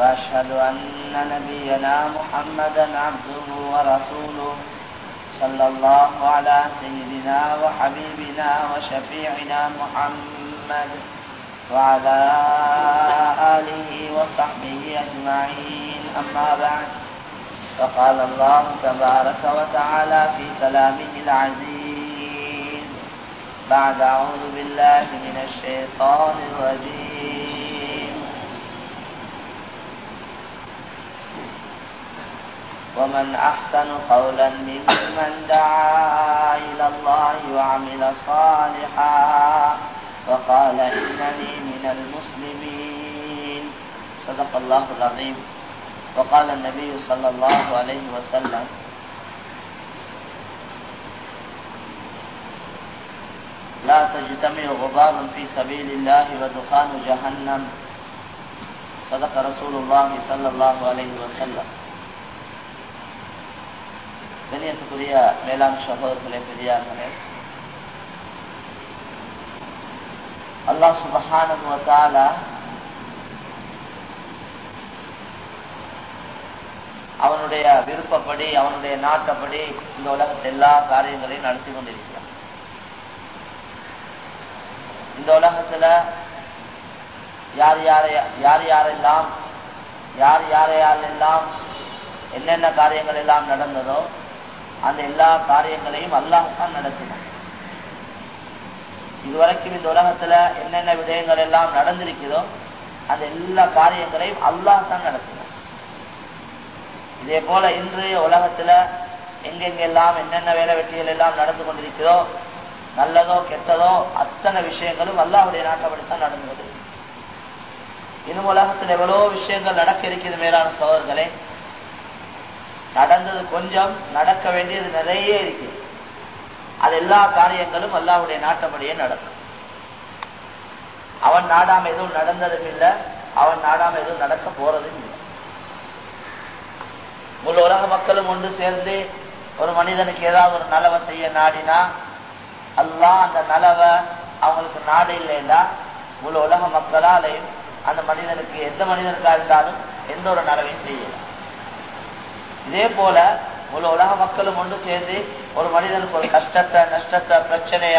وأشهد أن نبينا محمدا عبده ورسوله صلى الله على سيدنا وحبيبنا وشفيعنا محمد وعلى آله وصحبه أجمعين. أما بعد فقال الله تبارك وتعالى في كلامه العزيز بعد أعوذ بالله من الشيطان الرجيم. ومن أحسن قولا ممن دعا إلى الله وعمل صالحا وقال إنني من المسلمين. صدق الله العظيم. وقال النبي صلى الله عليه وسلم لا تجتمع غبار في سبيل الله ودخان جهنم. صدق رسول الله صلى الله عليه وسلم. கண்ணியத்துக்குரிய மேலாண் சகோதரர்களே பெரியார்களே. அல்லாஹ் சுபஹானுவத்தால அவனுடைய விருப்பப்படி அவனுடைய நாட்டப்படி இந்த உலகத்தை எல்லா காரியங்களையும் நடத்தி கொண்டிருக்கிறான். இந்த உலகத்துல யார் யாரை யார் யாரெல்லாம் யார் யாரையாரெல்லாம் என்னென்ன காரியங்கள் எல்லாம் நடந்ததோ அந்த எல்லா காரியங்களையும் அல்லாஹான் நடத்தினான். இதுவரைக்கும் இந்த உலகத்துல என்னென்ன விடயங்கள் எல்லாம் நடந்திருக்கிறதோ அந்த எல்லா காரியங்களையும் அல்லாஹ் தான் நடத்தினான். இதே போல இன்றைய உலகத்துல எங்கெங்கெல்லாம் என்னென்ன வேலை வெற்றிகள் எல்லாம் நடந்து கொண்டிருக்கிறதோ நல்லதோ கெட்டதோ அத்தனை விஷயங்களும் அல்லாஹுடைய நாட்டப்படித்தான் நடந்தது இன்னும் உலகத்தில் எவ்வளோ விஷயங்கள் நடக்க இருக்கிறது மேலான சோதர்களே நடந்தது கொஞ்சம் நடக்க வேண்டியது நிறைய இருக்கு. அது எல்லா காரியங்களும் அல்லாவுடைய நாட்டப்படியே நடக்கும். அவன் நாடாம எதுவும் நடந்ததும் இல்லை அவன் நாடாம எதுவும் நடக்க போறதும் இல்லை. முழு உலக மக்களும் ஒன்று சேர்ந்து ஒரு மனிதனுக்கு ஏதாவது ஒரு நலவை செய்ய நாடினா அல்லா அந்த நலவை அவங்களுக்கு நாடு இல்லைன்னா முழு உலக மக்களாலையும் அந்த மனிதனுக்கு எந்த மனிதனுக்காக இருந்தாலும் எந்த ஒரு நலவையும் செய்யலாம் இதே போல முழு உலக மக்களும் ஒன்று சேர்ந்து ஒரு மனிதனுக்கு ஒரு கஷ்டத்தை நஷ்டத்தை பிரச்சனைய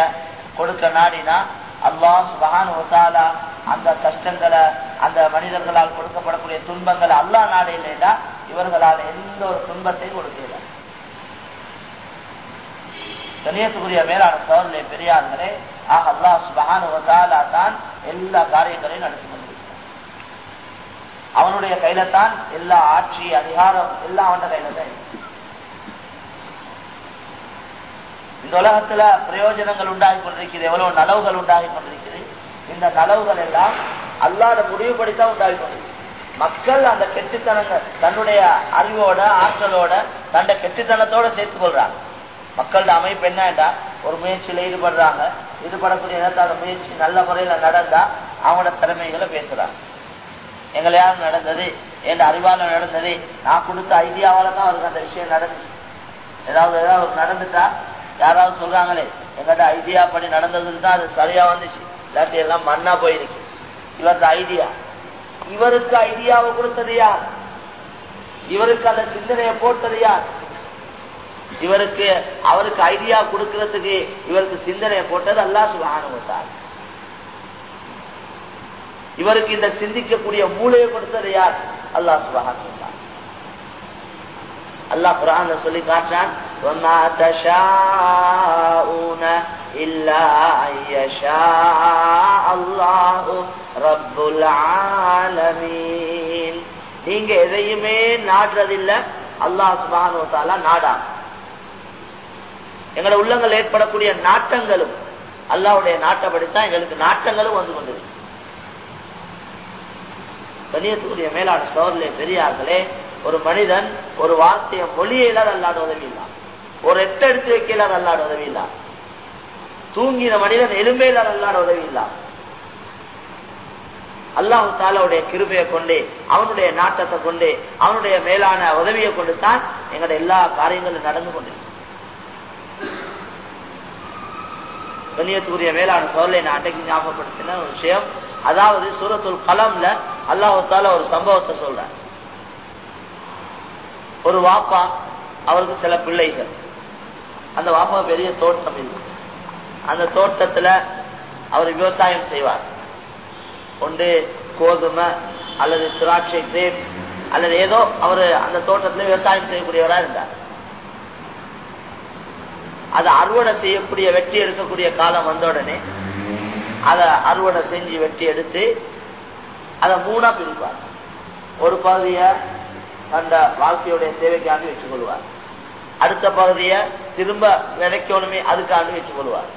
கொடுக்க நாடினா அல்லாஹ் சுபஹான் அந்த கஷ்டங்களை அந்த மனிதர்களால் கொடுக்கப்படக்கூடிய துன்பங்களை அல்லா நாடு இல்லைன்னா இவர்களால் எந்த ஒரு துன்பத்தையும் கொடுக்கல கணியத்துக்குரிய மேலான சோழர்களே பெரியார்களே ஆக அல்லாஹ் சுபஹான் தான் எல்லா காரியங்களையும் நடத்தி கொண்டு அவனுடைய கையில தான் எல்லா ஆட்சி அதிகாரம் எல்லாம் அவன கையில தான் இந்த உலகத்துல பிரயோஜனங்கள் உண்டாகி கொண்டிருக்கிறது எவ்வளவு நலவுகள் உண்டாகி கொண்டிருக்கிறது. இந்த நலவுகள் எல்லாம் அல்லாத முடிவுபடித்தான் உண்டாகி கொண்டிருக்கிறது மக்கள் அந்த கெட்டுத்தனங்கள் தன்னுடைய அறிவோட ஆற்றலோட தன்னை கெட்டுத்தனத்தோட சேர்த்துக் கொள்றாங்க. மக்களோட அமைப்பு என்னண்டா ஒரு முயற்சியில ஈடுபடுறாங்க. ஈடுபடக்கூடிய இடத்தோட முயற்சி நல்ல முறையில நடந்தா அவங்களோட திறமைகளை பேசுறாங்க. எங்களையாவது நடந்தது என் அறிவால நடந்தது. நான் கொடுத்த ஐடியாவால தான் அவருக்கு அந்த விஷயம் நடந்துச்சு. ஏதாவது ஏதாவது நடந்துட்டா யாராவது சொல்றாங்களே எங்கிட்ட ஐடியா படி நடந்ததுன்னு தான் அது சரியா வந்துச்சு. இல்லாட்டி எல்லாம் மண்ணா போயிருக்கு. இவருக்கு ஐடியா. இவருக்கு ஐடியாவை கொடுத்தது யார்? இவருக்கு அந்த சிந்தனையை போட்டது யார்? இவருக்கு அவருக்கு ஐடியா கொடுக்கறதுக்கு இவருக்கு சிந்தனையை போட்டது அல்லா சுகானுவத்தார் இவருக்கு இந்த சிந்திக்கக்கூடிய மூளையை கொடுத்தது யார்? அல்லா சுபஹான் அல்லாஹ் குரான் சொல்லி காட்டுறான் நீங்க எதையுமே நாடுறதில்லை அல்லாஹ் சுபானு நாடா. எங்களோட உள்ளங்கள் ஏற்படக்கூடிய நாட்டங்களும் அல்லாவுடைய நாட்டப்படித்தான் எங்களுக்கு நாட்டங்களும் வந்து கொண்டிருக்கு. கண்ணியத்துக்குரிய மேலான சோர்லே பெரியார்களே ஒரு மனிதன் ஒரு வார்த்தையை மொழியிலாத அல்லாட உதவி இல்லா. ஒரு எட்ட எடுத்து வைக்கலாத அல்லாட உதவி இல்லா. தூங்கின மனிதன் எலும்பையிலாத அல்லாட உதவி இல்லா. அல்லாஹு தாலாவுடைய கிருபையை கொண்டு அவனுடைய நாட்டத்தை கொண்டு அவனுடைய மேலான உதவியை கொண்டு தான் எங்களுடைய எல்லா காரியங்களும் நடந்து கொண்டிருக்கு. கண்ணியத்துக்குரிய மேலான சோழலை நான் அன்றைக்கு ஞாபகப்படுத்தின ஒரு விஷயம். அதாவது சூரத்துல் கலம்ல அல்லாஹால ஒரு சம்பவத்தை சொல்றேன் ஒரு வாப்பா அவருக்கு சில பிள்ளைகள். அந்த வாப்பா பெரிய தோட்டம் இருக்கு அந்த தோட்டத்துல அவர் விவசாயம் செய்வார். ஒன்று கோதுமை அல்லது திராட்சை கிரேப்ஸ் அல்லது ஏதோ அவர் அந்த தோட்டத்துல விவசாயம் செய்யக்கூடியவரா இருந்தார். அதை அறுவடை செய்யக்கூடிய வெட்டி எடுக்கக்கூடிய காலம் வந்த உடனே அதை அறுவடை செஞ்சு வெட்டி எடுத்து அதை மூணா பிரிப்பார். ஒரு பகுதியை அந்த வாழ்க்கையுடைய தேவைக்காண்டி வச்சுக் கொள்வார் அடுத்த பகுதியை திரும்ப விதைக்கணுமே அதுக்காண்டி வச்சுக் கொள்வார்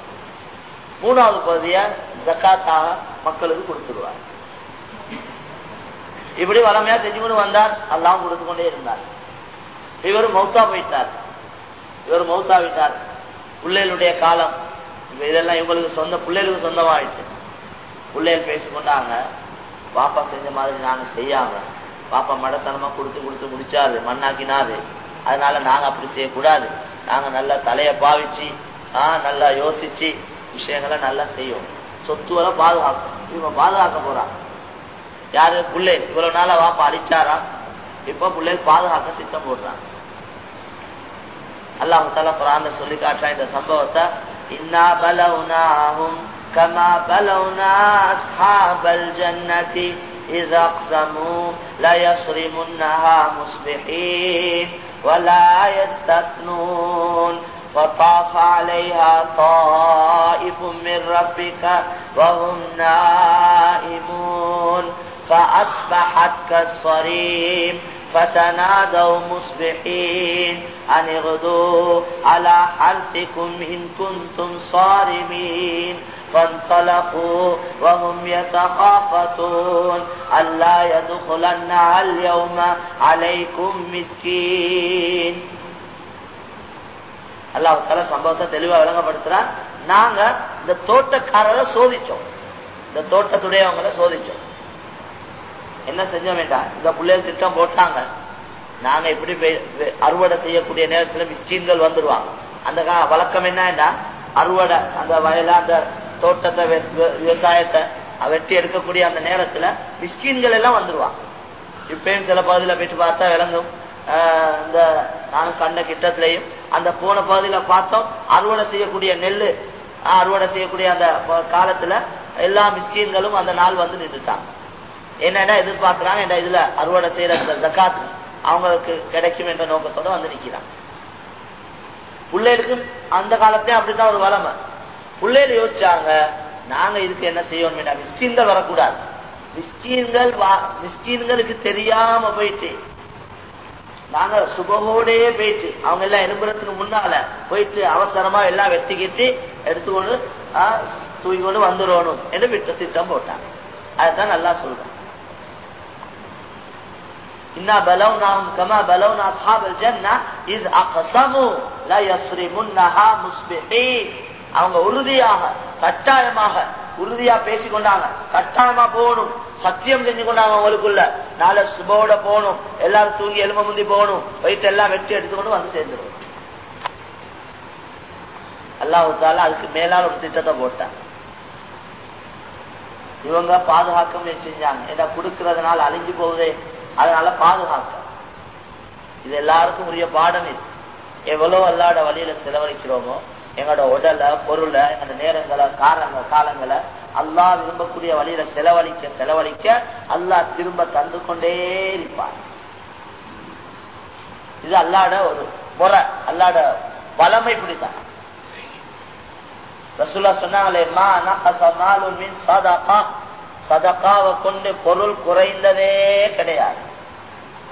மூணாவது பகுதியை ஜக்காத்தாக மக்களுக்கு கொடுத்துருவார். இப்படி வளமையா செஞ்சு கொண்டு வந்தார் எல்லாம் கொடுத்து கொண்டே இருந்தார். இவர் மௌத்தா போயிட்டார். இவர் மௌத்தா விட்டார். பிள்ளைகளுடைய காலம். இதெல்லாம் இவங்களுக்கு சொந்த பிள்ளைகளுக்கு சொந்தமாயிடுச்சு பிள்ளைகள் பேசிக்கொண்டாங்க பாப்பா செஞ்ச மாதிரி நாங்கள் செய்யாம பாப்பா மடத்தனமா கொடுத்து கொடுத்து முடிச்சாது மண்ணாக்கினாது. அதனால நாங்கள் அப்படி செய்யக்கூடாது. நாங்கள் நல்லா தலையை பாவிச்சு ஆஹ் நல்லா யோசிச்சு விஷயங்களை நல்லா செய்யும் சொத்துவரை பாதுகாக்கும் இவங்க பாதுகாக்க போறான். யாரு? பிள்ளை. இவ்வளவு நாளா வாப்பா அழிச்சாரா? இப்ப பிள்ளைகள் பாதுகாக்க சித்தம் போடுறான் الله تعالی قرآن نے سلی کا اٹھائیں دا سمبہ ہوتا اِنَّا بَلَوْنَاهُمْ كَمَا بَلَوْنَا أَصْحَابَ الْجَنَّةِ اِذْ اَقْسَمُوا لَيَصْرِمُنَّهَا مُصْبِحِينَ وَلَا يَسْتَثْنُونَ وطاف عليها طائف من ربك وهم نائمون فأصبحت كالصريم فتنادوا مصبحين أن اغدوا على حرثكم إن كنتم صارمين فانطلقوا وهم يتخافتون ألا يدخلنها اليوم عليكم مسكين அல்லாஹ் தர சம்பவத்தை தெளிவா விளங்கப்படுத்துறான் நாங்க இந்த தோட்டக்காரரை சோதிச்சோம் இந்த தோட்டத்துடையவங்களை சோதிச்சோம் என்ன செஞ்ச வேண்டாம் இந்த பிள்ளைகள் திட்டம் போட்டாங்க. நாங்க இப்படி அறுவடை செய்யக்கூடிய நேரத்தில் மிஸ்டீன்கள் வந்துருவாங்க. அந்த வழக்கம் என்னன்னா அறுவடை அந்த வயல அந்த தோட்டத்தை விவசாயத்தை வெட்டி எடுக்கக்கூடிய அந்த நேரத்துல மிஸ்டீன்கள் எல்லாம் வந்துருவாங்க. இப்பயும் சில பகுதியில போயிட்டு பார்த்தா விளங்கும். இந்த நானும் கண்ட கிட்டத்திலையும் அந்த போன பகுதியில பார்த்தோம் அறுவடை செய்யக்கூடிய நெல் அறுவடை செய்யக்கூடிய அந்த காலத்துல எல்லா மிஸ்கீன்களும் அந்த நாள் வந்து நின்றுட்டாங்க. என்னடா எதிர்பார்க்கிறாங்க என்ற இதுல அறுவடை செய்யற அந்த ஜக்காத் அவங்களுக்கு கிடைக்கும் என்ற நோக்கத்தோட வந்து நிக்கிறாங்க பிள்ளைகளுக்கும் அந்த காலத்திலே அப்படித்தான் ஒரு வளமை. பிள்ளைகள் யோசிச்சாங்க நாங்க இதுக்கு என்ன செய்யணும் மிஸ்கீன்கள் வரக்கூடாது. மிஸ்கீன்கள் மிஸ்கீன்களுக்கு தெரியாம போயிட்டு நாங்க சுபகோடையே போயிட்டு அவங்க எல்லாம் எலும்புறதுக்கு முன்னால போயிட்டு அவசரமா எல்லாம் வெட்டிக்கிட்டு எடுத்துக்கொண்டு தூக்கி கொண்டு வந்துடணும் என்று திட்டம் போட்டாங்க. அதுதான் நல்லா சொல்றேன் இன்னா பலவுனாகும் கமா பலவுனா சாபல் ஜன்னா இது அவங்க உறுதியாக கட்டாயமாக உறுதியா பேசிக்கொண்டாங்க. கட்டாயமா போகணும். சத்தியம் செஞ்சு கொண்டாங்க அவங்களுக்குள்ள. நாளை சுபோட போகணும். எல்லாரும் தூங்கி எலும்ப முந்தி போகணும். வயிற்று எல்லாம் வெட்டி எடுத்துக்கொண்டு வந்து சேர்ந்துடும் அல்லாஹால அதுக்கு மேலால ஒரு திட்டத்தை போட்டாங்க இவங்க பாதுகாக்க முயற்சி செஞ்சாங்க. ஏன்னா கொடுக்கறதுனால அழிஞ்சு போகுதே. அதனால பாதுகாக்க இது எல்லாருக்கும் உரிய பாடம் இது. எவ்வளவு அல்லாட வழியில செலவழிக்கிறோமோ எங்களோட உடலை பொருளை எங்களோட நேரங்களை காரங்க காலங்களை அல்லா விரும்பக்கூடிய வழியில செலவழிக்க செலவழிக்க அல்லா திரும்ப தந்து கொண்டே இருப்பார். இது அல்லாட ஒரு முறை அல்லாட வளமை பிடித்தான் ரசுல்லா சொன்னாங்களே மா நகசமாலுன் சதக்காவை கொண்டு பொருள் குறைந்ததே கிடையாது.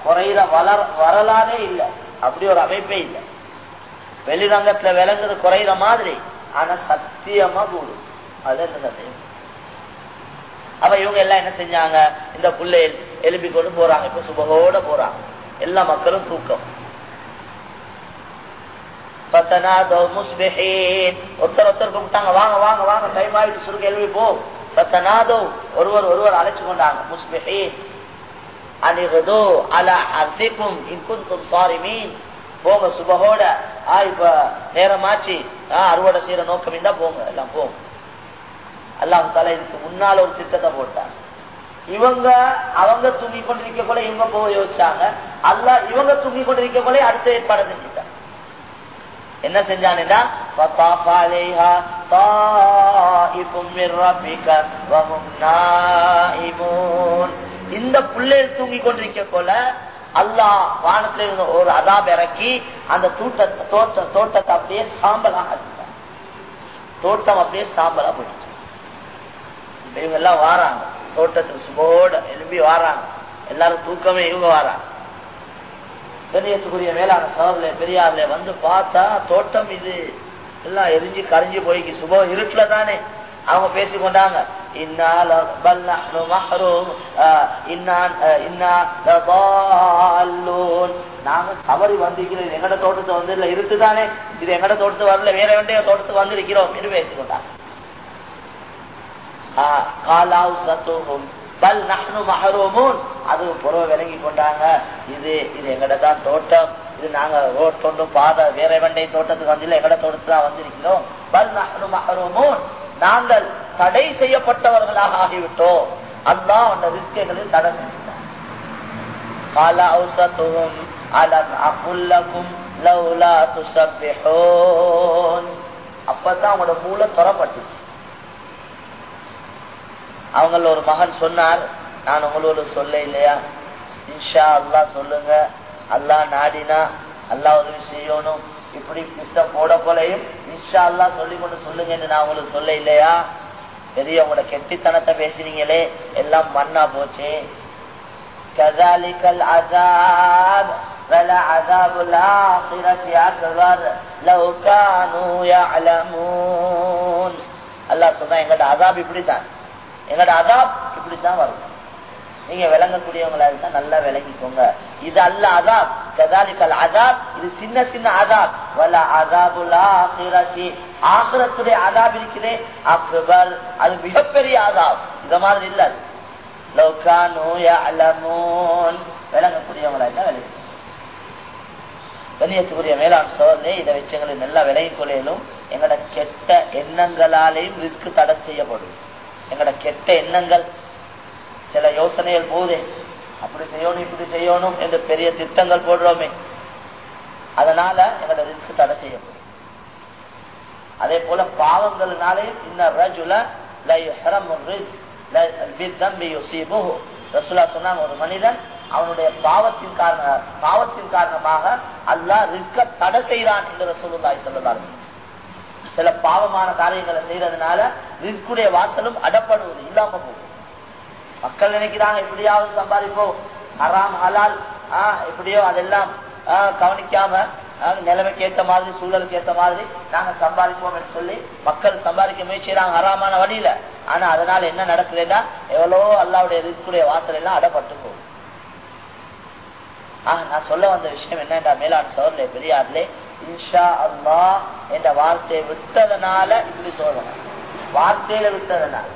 குறைகிற வளர் வரலாறே இல்லை. அப்படி ஒரு அமைப்பே இல்லை. வெளிரங்கத்துல விளங்குது குறையிற மாதிரி. ஆனா சத்தியமா கூடும். அது என்ன சத்தியம்? அப்ப இவங்க எல்லாம் என்ன செஞ்சாங்க? இந்த புள்ளையில் எழுப்பி கொண்டு போறாங்க. இப்ப சுபகோட போறாங்க. எல்லா மக்களும் தூக்கம். ஒருத்தர் ஒருத்தர் கூப்பிட்டாங்க வாங்க வாங்க வாங்க டைம் ஆயிட்டு சுருக்க எழுப்பி போ. பத்தனாதோ ஒருவர் ஒருவர் அழைச்சு கொண்டாங்க. முஸ்பிஹீன் அனிகதோ அலா அசிக்கும் இன்குந்தும் சாரி மீன் போங்க சுபகோட ஆ இப்ப நேரமாச்சு. ஆ அறுவடை செய்யற நோக்கம் இருந்தா போங்க எல்லாம் போங்க அல்லாஹ் தால இதுக்கு முன்னால ஒரு திட்டத்தை போட்டாங்க இவங்க அவங்க தூங்கி கொண்டிருக்க போல இவங்க போக யோசிச்சாங்க. அல்ல இவங்க தூங்கி கொண்டிருக்க போல அடுத்த ஏற்பாடு செஞ்சுட்டாங்க என்ன செஞ்சானுடா? இந்த பிள்ளைகள் தூங்கி கொண்டிருக்க போல அல்லாஹ் வானத்துல இருந்த ஒரு அதா பிறக்கி அந்த தூட்ட தோட்ட தோட்டத்தை அப்படியே சாம்பலாக தோட்டம் அப்படியே சாம்பலா போயிடுச்சு. இவங்க எல்லாம் வாராங்க. தோட்டத்தை சுமோட எழுப்பி வாராங்க. எல்லாரும் தூக்கமே இவங்க வாராங்க. கண்ணியத்துக்குரிய மேலான சவர்ல பெரியார்ல வந்து பார்த்தா தோட்டம் இது. எல்லாம் எரிஞ்சு கரைஞ்சு போய்க்கு. சுபோ இருட்டுல தானே அவங்க பேசி கொண்டாங்க இன்னான் நாங்க தவறி வந்திருக்கிறோம். இது எங்கட தோட்டத்தை வந்து இல்ல இருட்டு தானே இது எங்கட தோட்டத்து வரல. வேற வேண்டிய தோட்டத்துக்கு வந்திருக்கிறோம். என்று பேசிக்கொண்டாங்க. ஆஹ், காலாவ் பல் நஷ்னு மஹரோமோன். அது புறவை விளங்கி கொண்டாங்க. இது இது எங்கடதான் தோட்டம். இது நாங்க ரோட் தோண்டும் பாதை வேற வண்டை தோட்டத்துக்கு வந்து எங்கட தோட்டத்துக்கு தான் வந்திருக்கிறோம். பல் நஷ்னு மஹரோமோன். நாங்கள் தடை செய்யப்பட்டவர்களாக ஆகிவிட்டோம். அல்லா அந்த ரிஸ்கைகளில் தடை செஞ்சிட்டார் காலா ஔசத்துவம் அலம் அகுல்லகும் லவ்லா துசப்பிஹோன் அப்பதான் அவனோட மூளை துறப்பட்டுச்சு. அவங்கள ஒரு மகன் சொன்னார் நான் உங்களோட சொல்ல இல்லையா இன்ஷா அல்லாஹ் சொல்லுங்க அல்லாஹ் நாடினா அல்லாஹ் உதவி செய்யணும் இப்படி சிஸ்டம் போட போலையும் இன்ஷா அல்லாஹ் சொல்லி கொண்டு சொல்லுங்கன்னு நான் உங்களுக்கு சொல்ல இல்லையா பெரிய உங்களோட கெட்டித்தனத்தை பேசினீங்களே எல்லாம் மண்ணா போச்சு كذلك العذاب فلعذاب الآخرة أكبر لو كانوا يعلمون அல்லாஹ் சொன்னா எங்கட அதாப் இப்படித்தான் எங்களோட அதாப் இப்படித்தான் வரும். நீங்க விளங்கக்கூடியவங்களா இருந்தா நல்லா விளங்கிக்கோங்க. இது அல்ல அதாப். கதாலிக்கல் அதாப். இது சின்ன சின்ன அதாப். வல அதாபுல்லா ஆகிரத்தி ஆகிரத்துடைய அதாப் இருக்குதே. அக்பர். அது மிகப்பெரிய அதாப். இந்த மாதிரி இல்ல அது. லவ் கானூ விளங்கக்கூடியவங்களா இருந்தா விளங்கி கண்ணியத்துக்குரிய மேலாண் சோதனை இதை வச்சு எங்களை நல்லா விலகி கொள்ளையிலும் எங்களோட கெட்ட எண்ணங்களாலேயும் ரிஸ்க் தடை செய்யப்படும். எங்களோட கெட்ட எண்ணங்கள் சில யோசனைகள் போதே அப்படி செய்யணும் இப்படி செய்யணும் என்று பெரிய திட்டங்கள் போடுறோமே. அதனால எங்களோட ரிஸ்க் தடை செய்யப்படும். அதே போல பாவங்கள்னாலே இந்த ரஜுல லை சொன்னாங்க ஒரு மனிதன் அவனுடைய பாவத்தின் காரண பாவத்தின் காரணமாக அல்லாஹ் ரிஸ்க தடை செய்கிறான் என்று ரசூலுல்லாஹி ஸல்லல்லாஹு சில பாவமான காரியங்களை செய்யறதுனால ரிஸ்குடைய வாசலும் அடப்படுவது இல்லாம போகும். மக்கள் நினைக்கிறாங்க எப்படியாவது சம்பாதிப்போம். ஹராம் ஹலால் ஆஹ் எப்படியோ அதெல்லாம் ஆஹ் கவனிக்காம நிலைமைக்கு ஏத்த மாதிரி சூழலுக்கு ஏத்த மாதிரி நாங்க சம்பாதிப்போம் சொல்லி மக்கள் சம்பாதிக்க முயற்சிறாங்க ஹராமான வழியில. ஆனா அதனால என்ன நடக்குதுன்னா எவ்வளவோ அல்லாவுடைய ரிஸ்குடைய வாசல் எல்லாம் அடப்பட்டு போகும் ஆஹ் நான் சொல்ல வந்த விஷயம் என்னடா மேலாண் சோர்லே பெரியார்லே இன்ஷா அல்லா என்ற வார்த்தையை விட்டதனால இப்படி சோதனை வார்த்தையில விட்டதனால.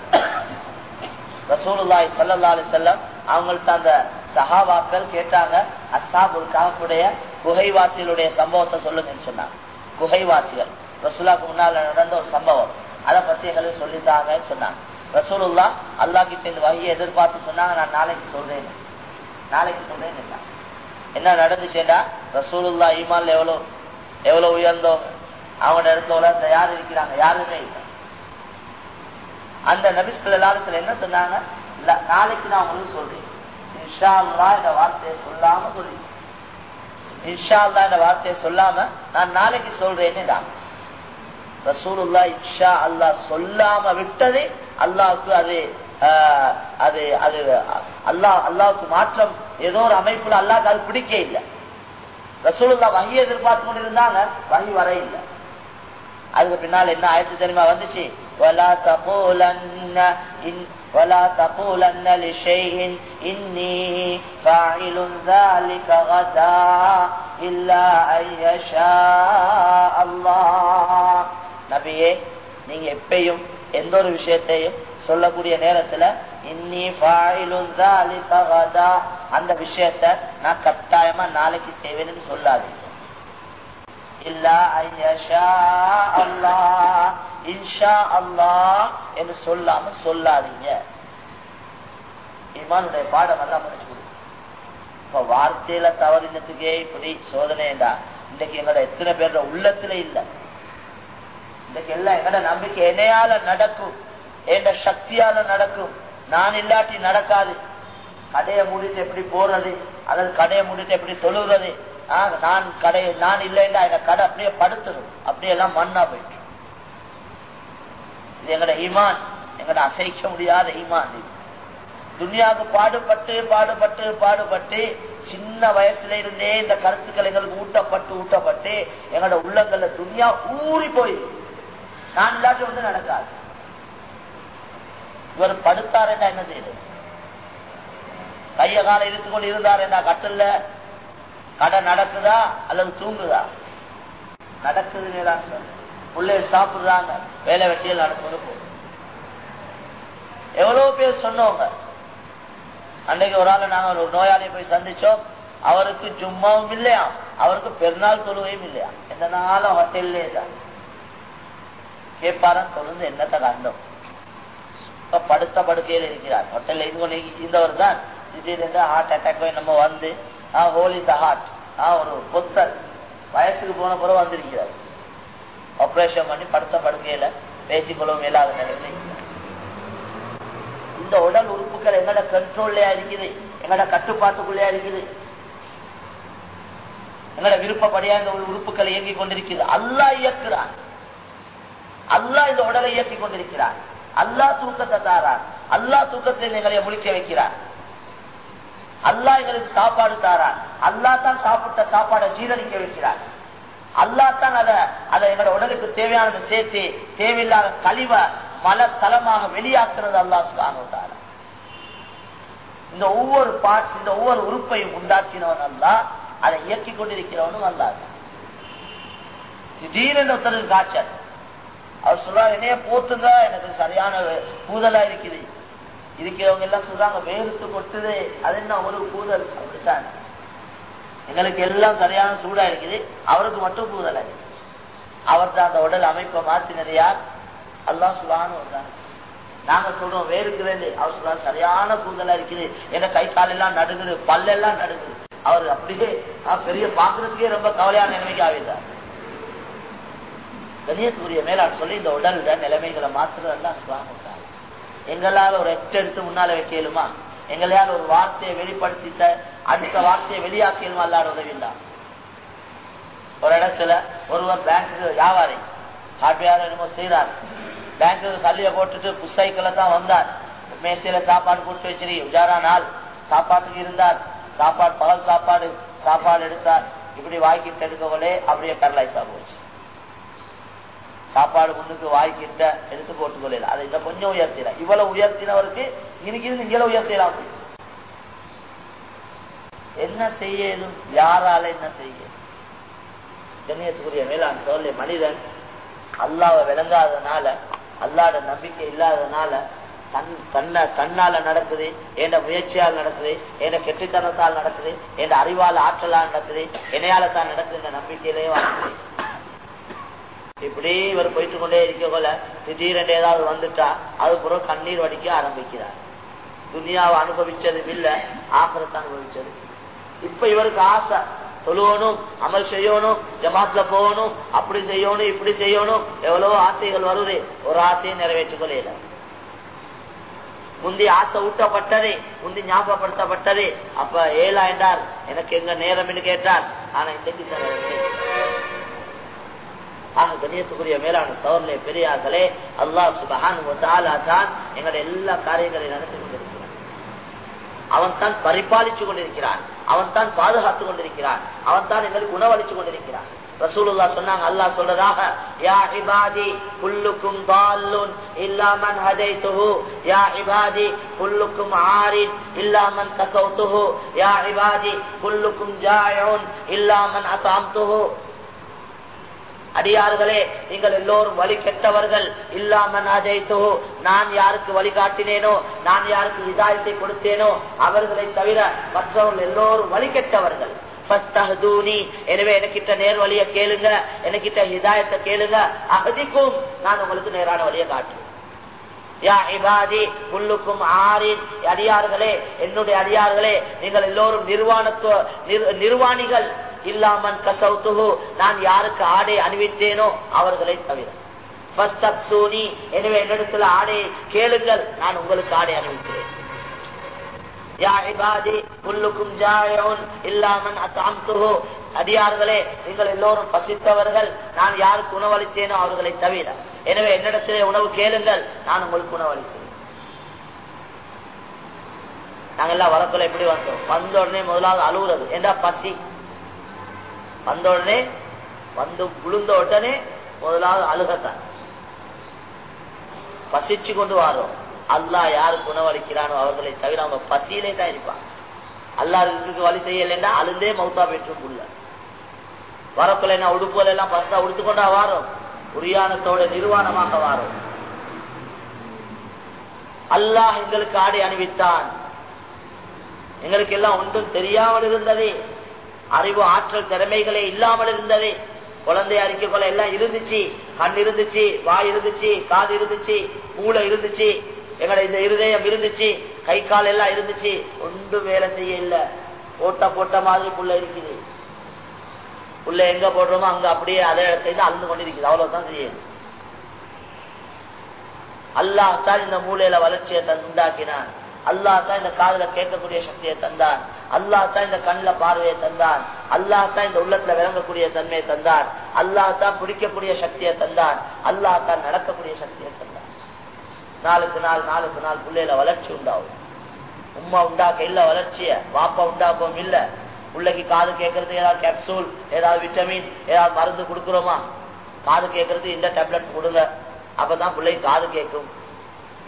ரசூலுல்லாய் சல்லா செல்லம் அவங்கள்ட்ட அந்த சஹாபாக்கள் கேட்டாங்க அசாபுல் காஃபுடைய குகைவாசிகளுடைய சம்பவத்தை சொல்லுங்கன்னு சொன்னாங்க. குகைவாசிகள். ரசூலாக்கு முன்னால நடந்த ஒரு சம்பவம். அதை பத்தி எங்களுக்கு சொல்லித்தாங்கன்னு சொன்னாங்க. ரசூலுல்லா அல்லா கிட்ட இந்த வகையை எதிர்பார்த்து சொன்னாங்க நான் நாளைக்கு சொல்றேன். நாளைக்கு சொல்றேன் என்ன என்ன நடந்துச்சுடா ரசூலுல்லா ஈமான்ல எவ்வளவு எவ்வளவு உயர்ந்தவங்க அவங்க இருந்தவங்க இந்த யாரு இருக்கிறாங்க? யாருமே இல்லை. அந்த நபிஸ்லாலத்துல என்ன சொன்னாங்க? இல்ல நாளைக்கு நான் உங்களுக்கு சொல்றேன். இன்ஷா அல்லா இந்த வார்த்தையை சொல்லாம சொல்லி இன்ஷா அல்லா இந்த வார்த்தையை சொல்லாம நான் நாளைக்கு சொல்றேன்னு தான். ரசூலுல்லா இன்ஷா அல்லா சொல்லாம விட்டது அல்லாவுக்கு அது ஆஹ், அது அது அல்லாஹ் அல்லாவுக்கு மாற்றம் ஏதோ ஒரு அமைப்புல அல்லாஹ் அது பிடிக்க இல்லை. ரசூலுல்லா வகையை எதிர்பார்த்து கொண்டு இருந்தாங்க வகை வர இல்லை அதுக்கு பின்னால் என்ன ஆயிடுச்சு தெரியுமா வந்துச்சு وَلَا تَقُولَنَّ إِنْ ولا تقولن لشيء إني فاعل ذلك غدا إلا أن يشاء الله நபியே நீங்க எப்பயும் எந்த ஒரு விஷயத்தையும் சொல்லக்கூடிய நேரத்துல அந்த விஷயத்த நான் கட்டாயமா நாளைக்கு செய்வேன்னு சொல்லாது என்று சொல்லாம சொல்லாதீங்க. இமானுடைய பாடம் எல்லாம் முடிச்சு இப்ப வார்த்தையில தவறினத்துக்கே இப்படி சோதனைடா இன்னைக்கு எங்களோட எத்தனை பேர் உள்ளத்துல இல்ல. இன்றைக்கு எல்லாம் எங்கட நம்பிக்கை என்னையால நடக்கும். என்ற சக்தியால நடக்கும். நான் இல்லாட்டி நடக்காது. கடையை மூடிட்டு எப்படி போறது? அல்லது கடையை மூடிட்டு எப்படி தொழுகிறது நான் கடை நான் இல்லைன்னா எங்க கடை அப்படியே படுத்துரும். அப்படியே எல்லாம் மண்ணா போயிட்டு. இது எங்கட ஈமான். எங்கட அசைக்க முடியாத ஈமான் இது. துனியாவுக்கு பாடுபட்டு பாடுபட்டு பாடுபட்டு சின்ன வயசுல இருந்தே இந்த கருத்துக்கள் எங்களுக்கு ஊட்டப்பட்டு ஊட்டப்பட்டு எங்களோட உள்ளங்கள்ல துனியா ஊறி போய் நான் இல்லாட்டி வந்து நடக்காது. இவர் படுத்தாருன்னா என்ன செய்யுது கைய கால இழுத்து கொண்டு இருந்தார் என்ன கட்டல்ல? கடை நடக்குதா அல்லது தூங்குதா? நடக்குது உள்ளே சாப்பிடுறாங்க. வேலை வெட்டியல் நடந்து போகுது எவ்வளவு பேர் சொன்னவங்க. அன்றைக்கு ஒரு ஆள் நாங்க ஒரு நோயாளியை போய் சந்திச்சோம். அவருக்கு ஜும்மாவும் இல்லையா? அவருக்கு பெருநாள் தொழுவையும் இல்லையா? எந்த நாளும் ஹோட்டல்லே தான். கேட்பாரன் தொழுந்து என்னத்தை கண்டோம்? படுத்த படுக்கையில் இருக்கிறார். ஹோட்டல்ல இது கொண்டு இருந்தவர் தான் திடீர்னு ஹார்ட் அட்டாக் நம்ம வந்து ஹோலி த ஹார்ட் ஒரு பொத்தல் வயசுக்கு போன பிறகு வந்திருக்கிறார். ஆப்ரேஷன் பண்ணி படுத்த படுக்கையில பேசிக்கொள்ளவும் இயலாத நிலையில இந்த உடல் உறுப்புகள் எங்கட கண்ட்ரோல்லையா இருக்குது? எங்கட கட்டுப்பாட்டுக்குள்ளேயா இருக்குது? எங்கட விருப்பப்படியா இந்த உறுப்புகள் இயங்கிக் கொண்டிருக்கிறது? அல்லா இயக்குறான். அல்லா இந்த உடலை இயக்கி கொண்டிருக்கிறான். அல்லா தூக்கத்தை தாரான் அல்லா தூக்கத்தில் எங்களை முழிக்க வைக்கிறான் அல்லா எங்களுக்கு சாப்பாடு தாரான் அல்லா தான் சாப்பிட்ட சாப்பாடை ஜீரணிக்க வைக்கிறான் அல்லா தான் அதை அதை எங்களோட உடலுக்கு தேவையானதை சேர்த்து தேவையில்லாத கழிவ மல ஸ்தலமாக வெளியாக்குறது அல்லா சுபானுத்தார இந்த ஒவ்வொரு பாட்ஸ் இந்த ஒவ்வொரு உறுப்பையும் உண்டாக்கினவன் அல்லா அதை இயக்கி கொண்டிருக்கிறவனும் அல்லா திடீரென்று ஒருத்தருக்கு காய்ச்சல். அவர் சொல்றாரு என்னைய போத்துங்க எனக்கு சரியான கூதலா இருக்குது. இருக்கிறவங்க எல்லாம் சொல்றாங்க வேறுத்து கொட்டுது. அது என்ன ஒரு கூதல்? அப்படித்தான். எங்களுக்கு எல்லாம் சரியான சூடா இருக்குது. அவருக்கு மட்டும் கூதல் அவர்கிட்ட அந்த உடல் அமைப்பை மாத்தினது யார்? அல்லா சுலான்னு நாங்க சொல்றோம் வேறுக்குறது அவர் சொல்றாரு சரியான கூதலா இருக்குது. என்ன கை காலெல்லாம் நடுங்குது பல்லெல்லாம் நடுங்குது. அவர் அப்படியே பெரிய பாக்குறதுக்கே ரொம்ப கவலையான நிலைமைக்கு ஆகிட்டார். கணியத்துக்குரிய மேலாண் சொல்லி இந்த உடல்ல நிலைமைகளை மாத்துறதெல்லாம் சுலாங்க எங்களால் ஒரு எட்டு எடுத்து முன்னால வைக்கலுமா? எங்களால் ஒரு வார்த்தையை வெளிப்படுத்தித்த அடுத்த வார்த்தையை வெளியாக்கலுமா? எல்லாரும் உதவிண்டா ஒரு இடத்துல ஒருவர் பேங்க்கு வியாபாரி ஹாப்பியார் என்னமோ செய்தார் பேங்க்கு சல்லியை போட்டுட்டு புஸ்தைக்கில தான் வந்தார். மேசையில சாப்பாடு போட்டு வச்சிரு உஜாரா நாள். சாப்பாட்டுக்கு இருந்தார். சாப்பாடு பகல் சாப்பாடு சாப்பாடு எடுத்தார். இப்படி வாய்க்கிட்டு எடுக்கவளே அப்படியே பேரலைஸா போச்சு. சாப்பாடு முன்னுக்கு வாய்க்கிட்ட எடுத்து போட்டுக் கொள்ளல அதை இன்னும் கொஞ்சம் உயர்த்திட இவ்வளவு உயர்த்தினவருக்கு இன்னைக்கு இருந்து இவ்வளவு உயர்த்திடலாம் என்ன செய்யலும் யாரால என்ன செய்ய? கண்ணியத்துக்குரிய மேலான் சொல்ல மனிதன் அல்லாவை விளங்காதனால அல்லாட நம்பிக்கை இல்லாதனால தன் தன்னை தன்னால நடக்குது என்ற முயற்சியால் நடக்குது என்ற கெட்டித்தனத்தால் நடக்குது என்ற அறிவால் ஆற்றலால் நடக்குது இணையால தான் நடக்குது நம்பிக்கையிலேயே வாழ்க்கை இப்படி இவர் போயிட்டு கொண்டே இருக்க திடீரென்று ஏதாவது வந்துட்டா அது கண்ணீர் வடிக்க ஆரம்பிக்கிறார். துனியாவை அனுபவிச்சதும் இல்ல ஆக்கிரத்தை அனுபவிச்சது இப்ப இவருக்கு ஆசை தொழுவணும் அமல் செய்யணும் ஜமாத்ல போகணும் அப்படி செய்யணும் இப்படி செய்யணும் எவ்வளவோ ஆசைகள் வருது ஒரு ஆசையை நிறைவேற்றிக் கொள்ளையில. முந்தி ஆசை ஊட்டப்பட்டதே முந்தி ஞாபகப்படுத்தப்பட்டதே அப்ப ஏழா என்றார் எனக்கு எங்க நேரம் கேட்டார் ஆனா இன்றைக்கு ஆக கணியத்துக்குரிய மேலான சோர்லே பெரியார்களே அல்லாஹ் சுபஹான் தான் எங்களுடைய எல்லா காரியங்களையும் நடத்தி கொண்டிருக்கிறான். அவன் தான் பரிபாலிச்சு கொண்டிருக்கிறான். அவன் தான் பாதுகாத்துக் கொண்டிருக்கிறான். அவன் தான் எங்களுக்கு உணவளிச்சு கொண்டிருக்கிறான். ரசூலுல்லா சொன்னாங்க அல்லாஹ் சொல்றதாக யா இபாதி குல்லுக்கும் தால்லுன் இல்லாமன் ஹதைத்துஹு. யா இபாதி குல்லுக்கும் ஆரின் இல்லாமன் கசௌத்துஹு. யா இபாதி குல்லுக்கும் ஜாயுன் இல்லாமன் அசாம்துஹு அடியார்களே நீங்கள் எல்லோரும் வழி கெட்டவர்கள். இல்லாம அஜய்தோ நான் யாருக்கு வழிகாட்டினேனோ நான் யாருக்கு இதாயத்தை கொடுத்தேனோ அவர்களை தவிர மற்றவர்கள் எல்லோரும் வழி கெட்டவர்கள். எனவே எனக்கிட்ட நேர் வழிய கேளுங்க. எனக்கிட்ட ஹிதாயத்தை கேளுங்க. அகதிக்கும் நான் உங்களுக்கு நேரான வழியை காட்டுவேன். யா ஆறின் அடியார்களே என்னுடைய அடியார்களே நீங்கள் எல்லோரும் நிர்வாணத்துவ நிர்வாணிகள். இல்லாமன் கசௌத்துகு நான் யாருக்கு ஆடை அணிவித்தேனோ அவர்களை தவிர. எனவே என்னிடத்துல ஆடை கேளுங்கள் நான் உங்களுக்கு ஆடை அணிவிக்கிறேன். அடியார்களே நீங்கள் எல்லோரும் பசித்தவர்கள் நான் யாருக்கு உணவளித்தேனோ அவர்களை தவிர. எனவே என்னிடத்திலே உணவு கேளுங்கள் நான் உங்களுக்கு உணவளித்தேன் நாங்கெல்லாம் வரக்குள்ள எப்படி வந்தோம். வந்த உடனே முதலாவது அழுகுறது என்றா பசி? வந்த உடனே வந்து விழுந்த உடனே முதலாவது அழுகத்தான். பசிச்சு கொண்டு வாரோம். அல்லா யாருக்கு உணவளிக்கிறானோ அவர்களை தவிர அவங்க பசியிலே தான் இருப்பாங்க அல்லா இதுக்கு வழி செய்யலைன்னா அழுந்தே மௌத்தா பெற்றும் உள்ள. வரக்குள்ள என்ன உடுப்புல எல்லாம் பசா உடுத்துக்கொண்டா வாரோம். உரியானத்தோட நிர்வாணமாக வாரோம். அல்லாஹ் எங்களுக்கு ஆடை அணிவித்தான். எங்களுக்கு எல்லாம் ஒன்றும் தெரியாமல் இருந்ததே. அறிவு ஆற்றல் திறமைகளே இல்லாமல் இருந்ததே. அறிக்கை இருக்க எல்லாம் இருந்துச்சு. கண் இருந்துச்சு வாய் இருந்துச்சு காது இருந்துச்சு மூளை இருந்துச்சு. எங்களை இந்த இருதயம் இருந்துச்சு. கை கால் எல்லாம் இருந்துச்சு. ஒன்றும் வேலை செய்ய இல்லை. போட்ட போட்ட மாதிரி புள்ள இருக்குது. புள்ள எங்க போடுறோமோ அங்க அப்படியே அதே இடத்துல அழுந்து கொண்டிருக்குது. அவ்வளவுதான் செய்யுது அல்லாஹ் தான் இந்த மூளையில வளர்ச்சியை தன் உண்டாக்கினான் அல்லாஹ் தான் இந்த காதல கேட்கக்கூடிய சக்தியை தந்தான் அல்லாஹ் தான் இந்த கண்ணுல பார்வையை தந்தான் அல்லாஹ் தான் இந்த உள்ளத்துல விளங்கக்கூடிய தன்மையை தந்தான் அல்லாஹ் தான் பிடிக்கக்கூடிய சக்தியை தந்தான் அல்லாஹ் தான் நடக்கக்கூடிய சக்தியை தந்தான் நாளுக்கு நாள் நாளுக்கு நாள் பிள்ளையில வளர்ச்சி உண்டாகும். உமா உண்டாக்க இல்ல வளர்ச்சிய பாப்பா உண்டாக்கவும் இல்ல. பிள்ளைக்கு காது கேட்கறது ஏதாவது கேப்சூல் ஏதாவது விட்டமின் ஏதாவது மருந்து கொடுக்குறோமா? காது கேட்கறது இந்த டேப்லெட் கொடுங்க. அப்பதான் பிள்ளைக்கு காது கேட்கும்.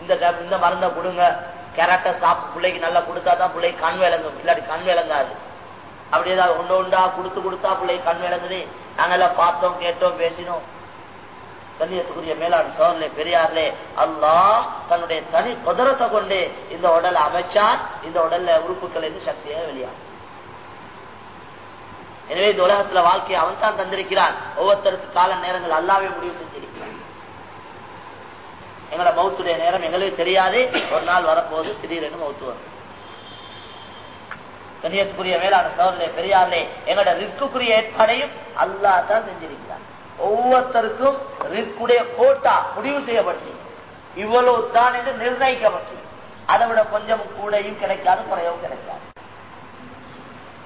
இந்த இந்த மருந்தை கொடுங்க. கேரட்டை சாப்பிட்டு பிள்ளைக்கு நல்லா கொடுத்தா தான் கண் விளங்கும். இல்லாட்டி கண் விளங்காது. அப்படி ஏதாவது ஒன்று உண்டா கொடுத்து கொடுத்தா பிள்ளை கண் விளங்குது. நாங்கெல்லாம் பார்த்தோம் கேட்டோம் பேசினோம். கண்ணியத்துக்குரிய மேலாடு சோழர்களே பெரியார்களே அல்லாஹ் தன்னுடைய தனி குதிரத்தை கொண்டு இந்த உடலை அமைச்சான். இந்த உடல்ல உறுப்புகள் இருந்து சக்தியாக வெளியாகும். எனவே இந்த உலகத்துல வாழ்க்கையை அவன் தான் தந்திருக்கிறான். ஒவ்வொருத்தருக்கு கால நேரங்கள் அல்லாவே முடிவு செஞ்சிருக்கிறான் எங்களோட மௌத்துடைய நேரம் எங்களுக்கு தெரியாது. ஒரு நாள் வரப்போது திடீரென்னு மௌத்து வரும். கண்ணியத்துக்குரிய மேலான சோழர்களே பெரியார்களே எங்களோட ரிஸ்குக்குரிய ஏற்பாடையும் அல்லா தான் செஞ்சிருக்கிறார் ஒவ்வொருத்தருக்கும் ரிஸ்குடைய கோட்டா முடிவு செய்யப்பட்டு இவ்வளவு தான் என்று நிர்ணயிக்கப்பட்டு அதை விட கொஞ்சம் கூடையும் கிடைக்காது குறையவும் கிடைக்காது.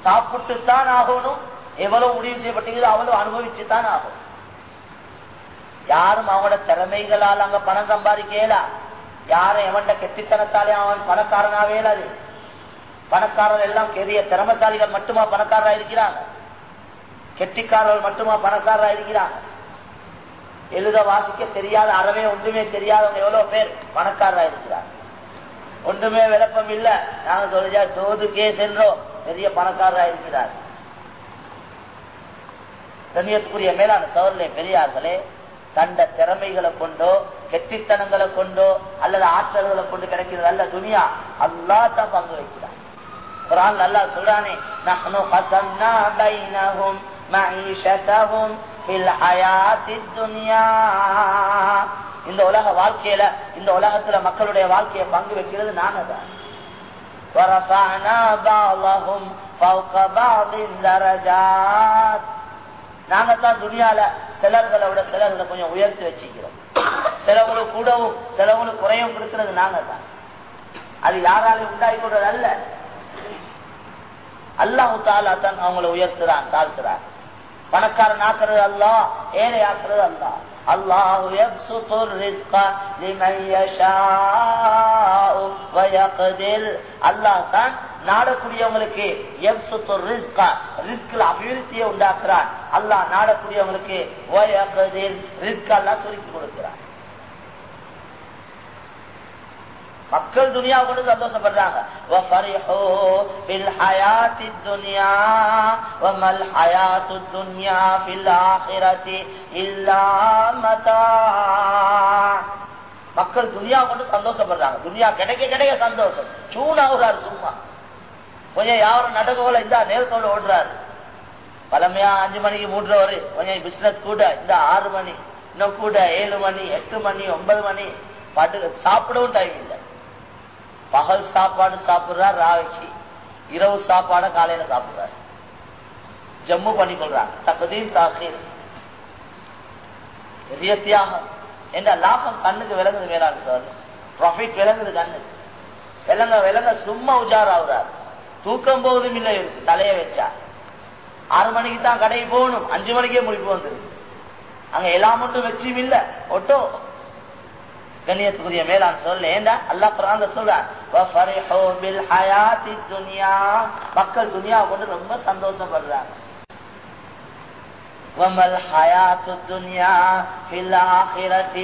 சாப்பிட்டுத்தான் ஆகணும். எவ்வளவு முடிவு செய்யப்பட்டீங்களோ அவ்வளவு அனுபவிச்சு தான் ஆகும் யாரும் அவனோட திறமைகளால் அங்க பணம் சம்பாதிக்கல யாரும் எவன்ட கெட்டித்தனத்தாலே அவன் பணக்காரனாவே இல்லாது பணக்காரர் எல்லாம் பெரிய திறமசாலிகள் மட்டுமா பணக்காரரா இருக்கிறாங்க? கெட்டிக்காரர்கள் மட்டுமா பணக்காரரா இருக்கிறாங்க? எழுத வாசிக்க தெரியாத அறவே ஒன்றுமே தெரியாதவங்க எவ்வளவு பேர் பணக்காரரா இருக்கிறாங்க? ஒன்றுமே விளப்பம் இல்ல. நாங்க சொல்லிச்சா தோதுக்கே சென்றோம் பெரிய பணக்காரரா இருக்கிறார். கண்ணியத்துக்குரிய மேலான சவர்களே பெரியார்களே தண்ட திறமைகளை கொண்டோ கெட்டித்தனங்களை கொண்டோ அல்லது ஆற்றல்களை கொண்டு கிடைக்கிறது அல்ல துனியா அல்லா தான் பங்கு வைக்கிறான் குரான் நல்லா சொல்றானே நஹ்னு கஸம்னா பைனஹும் மஈஷதஹும் ஃபில் ஹயாத்தித் துன்யா இந்த உலக வாழ்க்கையில இந்த உலகத்துல மக்களுடைய வாழ்க்கையை பங்கு வைக்கிறது நாங்க தான் ورفعنا بعضهم فوق بعض درجات நாங்க தான் துணியால சிலர்களை விட சிலர்களை கொஞ்சம் உயர்த்தி வச்சுக்கிறோம். சிலவங்களுக்கு கூடவும் சிலவங்களுக்கு குறையும் கொடுக்கிறது நாங்க தான். அது யாராலும் உண்டாகி கொடுறது அல்ல. அல்லாஹு தாலா தான் அவங்களை உயர்த்துறான் தாழ்த்துறான். பணக்காரன் ஆக்குறது அல்லா ஏழை ஆக்குறது அல்லா. அல்லாஹு யப்சுத்து ரிஸ்க லிமன் யஷாஉ வ யக்திர் தான் நாடக்கூடியவங்களுக்கு ரிஸ்க்ல அபிவிருத்தியை உண்டாக்குறான். அல்லாஹ் நாடக்கூடியவங்களுக்கு ரிஸ்க் எல்லாம் சுருக்கி கொடுக்கிறான். மக்கள் துனியா கொண்டு சந்தோஷப்படுறாங்க. மக்கள் துனியா கொண்டு சந்தோஷப்படுறாங்க. துனியா கிடைக்க கிடைக்க சந்தோஷம். சூன் சும்மா. கொஞ்சம் யாரும் நடக்கல இந்த நேரத்தோடு ஓடுறாரு. பழமையா அஞ்சு மணிக்கு மூடுறவரு கொஞ்சம் பிசினஸ் கூட இந்த ஆறு மணி இன்னும் கூட ஏழு மணி எட்டு மணி ஒன்பது மணி பாட்டு சாப்பிடவும் டைம் இல்லை. பகல் சாப்பாடு சாப்பிடுறார் ராவைக்கு. இரவு சாப்பாட காலையில சாப்பிடுறாரு. ஜம்மு பண்ணி கொள்றாங்க தகுதியும் தாக்கீர் பெரிய தியாகம். என்ற லாபம் கண்ணுக்கு விளங்குது மேலாண் சார். ப்ராஃபிட் விளங்குது கண்ணுக்கு. விளங்க விளங்க சும்மா உஜார் ஆகுறாரு தூக்கம் போதும் இல்லை இருக்கு தலைய வச்சா. ஆறு மணிக்கு தான் கடைக்கு போகணும். அஞ்சு மணிக்கே முடிப்பு வந்துருக்கு. அங்க எல்லாம் மட்டும் வச்சியும் இல்லை. ஒட்டோ. கண்ணியத்துக்குரிய மேலான் சொல்ல ஏண்டா அல்லா குரான் சொல்றான் மக்கள் துனியா கொண்டு ரொம்ப சந்தோஷப்படுறாங்க وما الحياة الدنيا في الآخرة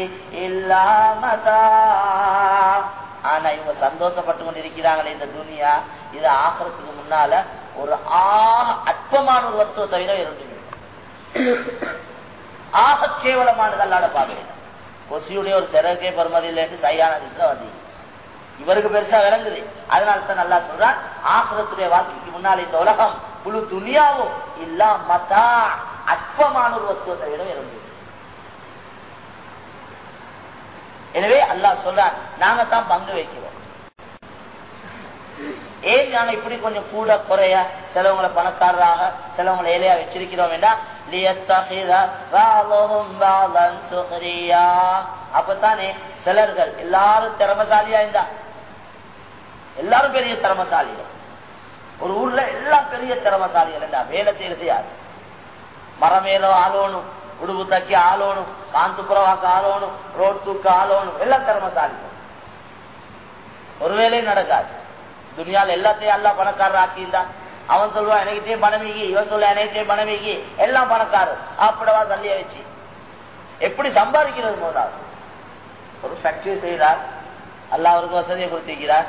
إلا متاع ஆனா இவங்க சந்தோஷப்பட்டு கொண்டிருக்கிறாங்களே இந்த துனியா இது ஆகிறதுக்கு முன்னால ஒரு ஆக அற்பமான ஒரு வஸ்துவை தவிர இரண்டு ஆக கேவலமானது அல்லாட பாக்குறேன் கொசியுடைய ஒரு சிறகே பருமதி சரியான திசை இவருக்கு பெருசா விளங்குது. அதனால தான் நல்லா சொல்றான் ஆசிரத்துடைய வாழ்க்கைக்கு முன்னால் இந்த உலகம் முழு துணியாவும் இல்ல மத்தா அற்பமான ஒரு எனவே அல்லாஹ் சொல்றான் நாங்க தான் பங்கு வைக்கிறோம். ஏன் நாங்க இப்படி கொஞ்சம் கூட குறைய சிலவங்களை பணக்காரராக சிலவங்களை ஏழையா வச்சிருக்கிறோம் அப்பத்தானே சிலர்கள் எல்லாரும் திறமசாலியா இருந்தா? எல்லாரும் பெரிய திறமசாலிகள். ஒரு ஊர்ல எல்லாம் பெரிய திறமசாலிகள் வேலை செய்யறது யாரு? மரமேலோ ஆளோணும் உடுப்பு தக்கி ஆளோணும் காந்துப்புறவாக்கு ஆளோணும் ரோட் தூக்க ஆளோணும் எல்லாம் திறமசாலிகள். ஒருவேளை நடக்காது. துணியால எல்லாத்தையும் எல்லாம் பணக்காரர் ஆக்கியிருந்தா. அவன் சொல்லுவான் எனக்கிட்டே பணமீகி இவன் சொல்ல எனக்கிட்டே பணமீகி எல்லாம் பணக்காரர். சாப்பிடவா சல்லிய வச்சு. எப்படி சம்பாதிக்கிறது போதாது ஒரு ஃபேக்டரி செய்கிறார். அல்ல அவருக்கு வசதியை கொடுத்திருக்கிறார்.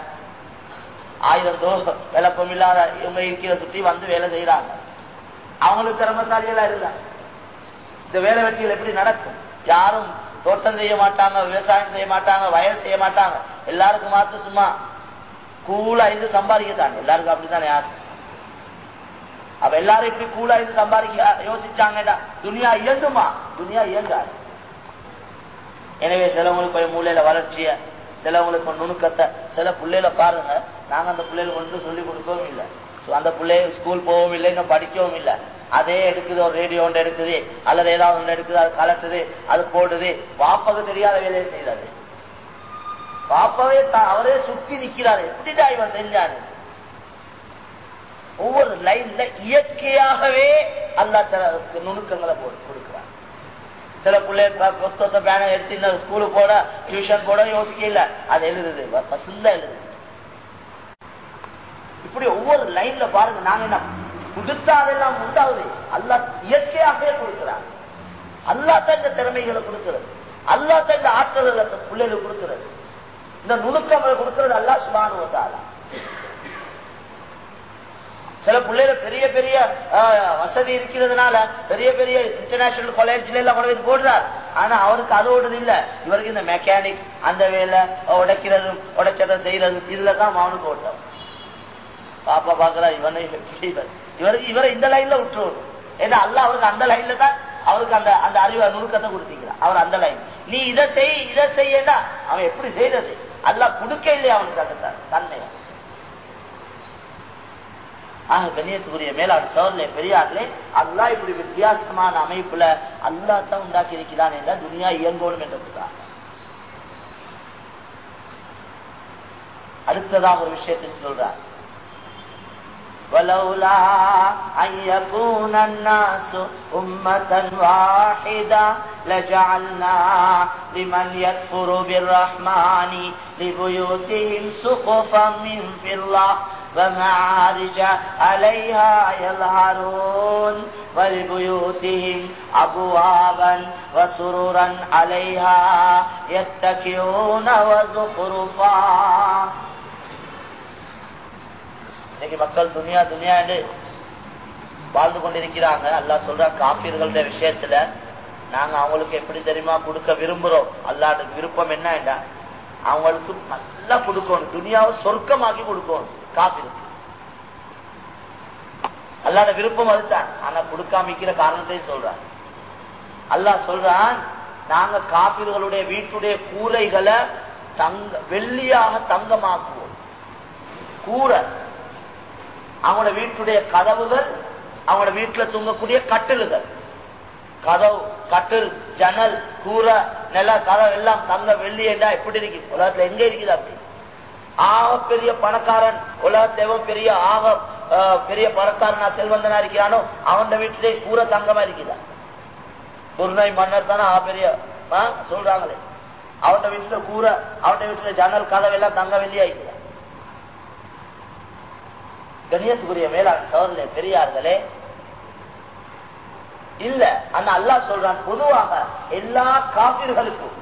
ஆயிரம் தோசை விளப்பம் இல்லாத இவங்க இருக்கிற சுற்றி வந்து வேலை செய்கிறாங்க. அவங்களுக்கு திறமசாலிகளா இருந்தா இந்த வேலை வெற்றிகள் எப்படி நடக்கும்? யாரும் தோட்டம் செய்ய மாட்டாங்க விவசாயம் செய்ய மாட்டாங்க வயல் செய்ய மாட்டாங்க. எல்லாருக்கும் மாசம் சும்மா கூலா இருந்து சம்பாதிக்கத்தாங்க. எல்லாருக்கும் அப்படித்தானே ஆசை? அப்ப எல்லாரும் இப்படி கூலா இருந்து சம்பாதிக்க யோசிச்சாங்கடா. துனியா இயங்குமா? துனியா இயங்காது. எனவே சிலவங்களுக்கு போய் மூலையில வளர்ச்சிய சிலவங்களுக்கு நுணுக்கத்தை சில பிள்ளையில பாருங்க. நாங்க அந்த பிள்ளைகளுக்கு கொண்டு சொல்லி கொடுக்கவும் இல்லை. அந்த பிள்ளைய ஸ்கூல் போகவும் இல்லை இன்னும் படிக்கவும் இல்லை. அதே எடுக்குது ஒரு ரேடியோ ஒன்று எடுக்குது அல்லது ஏதாவது ஒன்று எடுக்குது அது கலட்டுது அது போடுது. பாப்பாக்கு தெரியாத வேலையை செய்யறது பாப்பாவே அவரே சுத்தி நிக்கிறாரு. எப்படிடா இவன் செஞ்சாரு ஒவ்வொரு லைன்ல இயற்கையாகவே அல்லா நுணுக்கங்களை கொடுக்கிறார். சில பிள்ளைங்க புஸ்தகத்தை பேனர் எடுத்து ஸ்கூலுக்கு போட டியூஷன் போட யோசிக்க இல்ல. அது எழுதுது. பசுந்தா எழுதுது. இப்படி ஒவ்வொரு லைன்ல பாருங்க நாங்க என்ன கொடுத்தா அதெல்லாம் உண்டாகுது. அல்லா இயற்கையாகவே கொடுக்கிறார். அல்லாத்தான் இந்த திறமைகளை கொடுக்கிறது. அல்லாத்தான் இந்த ஆற்றல்களை பிள்ளைகளுக்கு கொடுக்கிறது. இந்த நுணுக்கம் கொடுக்கிறது அல்லா சுபானுவத்தால சில பிள்ளைகள் பெரிய பெரிய வசதி இருக்கிறதுனால பெரிய பெரிய இன்டர்நேஷனல் காலேஜ்ல எல்லாம் கொண்டு போடுறார். ஆனா அவருக்கு அதோடு இல்ல. இவருக்கு இந்த மெக்கானிக் அந்த வேலை உடைக்கிறதும் உடைச்சதை செய்யறதும் இதுலதான் அவனுக்கு ஓட்டம். பாப்பா பாக்குறா இவனை இவருக்கு இவரை இந்த லைன்ல விட்டுருவோம் ஏன்னா அல்ல அவருக்கு அந்த லைன்ல தான் அவருக்கு அந்த அந்த அறிவு நுணுக்கத்தை கொடுத்திக்கிறான் அவர் அந்த லைன் நீ இதை செய் இதை செய்யடா அவன் எப்படி செய்யறது அல்ல கொடுக்க இல்லையா அவனுக்கு அந்த தன்மையை ஆக கண்ணியத்துக்குரிய மேலாடு சோர்லே பெரியார்லே அல்லா இப்படி வித்தியாசமான அமைப்புல அல்லா தான் உண்டாக்கி இருக்கிறான் என்ற துனியா இயங்கணும் என்றதுதான். அடுத்ததா ஒரு விஷயத்தை சொல்றார். ولولا أن يكون الناس أمة واحدة لجعلنا لمن يكفر بالرحمن لبيوتهم سقفا من فضة ومعارج عليها يظهرون ولبيوتهم أبوابا وسررا عليها يتكئون وزخرفا இன்னைக்கு மக்கள் துனியா துனியா என்று வாழ்ந்து கொண்டிருக்கிறாங்க. அல்லா சொல்ற காப்பீர்களுடைய விஷயத்துல நாங்க அவங்களுக்கு எப்படி தெரியுமா கொடுக்க விரும்புறோம்? அல்லாட விருப்பம் என்ன அவங்களுக்கு நல்லா கொடுக்கணும். துணியாவை சொர்க்கமாக்கி கொடுக்கணும் காப்பீருக்கு அல்லாட விருப்பம் அதுதான். ஆனா கொடுக்காமிக்கிற காரணத்தையும் சொல்றான். அல்லாஹ் சொல்றான் நாங்க காப்பீர்களுடைய வீட்டுடைய கூரைகளை தங்க வெள்ளியாக தங்கமாக்குவோம். கூரை. அவங்களோட வீட்டுடைய கதவுகள் அவங்களோட வீட்டுல தூங்கக்கூடிய கட்டில்கள். கதவு கட்டில் ஜன்னல் கூரை நில கதவு எல்லாம் தங்க வெள்ளி என்றா எப்படி இருக்கு. உலகத்துல எங்க இருக்குது அப்படி? ஆக பெரிய பணக்காரன் உலகத்துல எவன் பெரிய ஆக பெரிய பணக்காரனா செல்வந்தனா இருக்கிறானோ அவன் வீட்டிலே கூரை தங்கமா இருக்குதா? குருநாய் மன்னர் தானே ஆக பெரிய சொல்றாங்களே. அவன் வீட்டுல கூரை அவன் வீட்டுல ஜன்னல் கதவு எல்லாம் தங்க வெள்ளியா இருக்குதா? கணியத்துக்குரிய மேலாண் சோழர்களே பெரியார்களே இல்ல ஆனா அல்லா சொல்றான் பொதுவாக எல்லா காப்பீர்களுக்கும்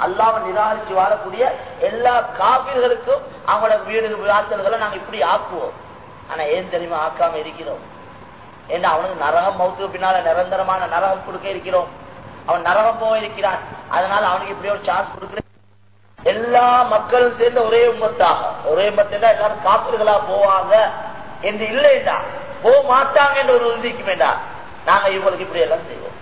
அல்லாவை நிராகரிச்சு வாழக்கூடிய எல்லா காப்பீர்களுக்கும் அவங்களோட வீடு வாசல்களை நாங்க இப்படி ஆக்குவோம். ஆனா ஏன் தெரியுமா ஆக்காம இருக்கிறோம்? ஏன்னா அவனுக்கு நரகம் மௌத்துக்கு பின்னால நிரந்தரமான நரகம் கொடுக்க இருக்கிறோம். அவன் நரகம் போக இருக்கிறான். அதனால அவனுக்கு இப்படி ஒரு சான்ஸ் கொடுக்கிறேன். எல்லா மக்களும் சேர்ந்த ஒரே உம்மத்தாக. ஒரே உம்மத்தான் எல்லாரும் காப்பீர்களா போவாங்க. என்று இல்லைடா போக மாட்டாங்க என்ற ஒரு உறுதிக்கு வேண்டாம் நாங்க இவங்களுக்கு இப்படி எல்லாம் செய்வோம்.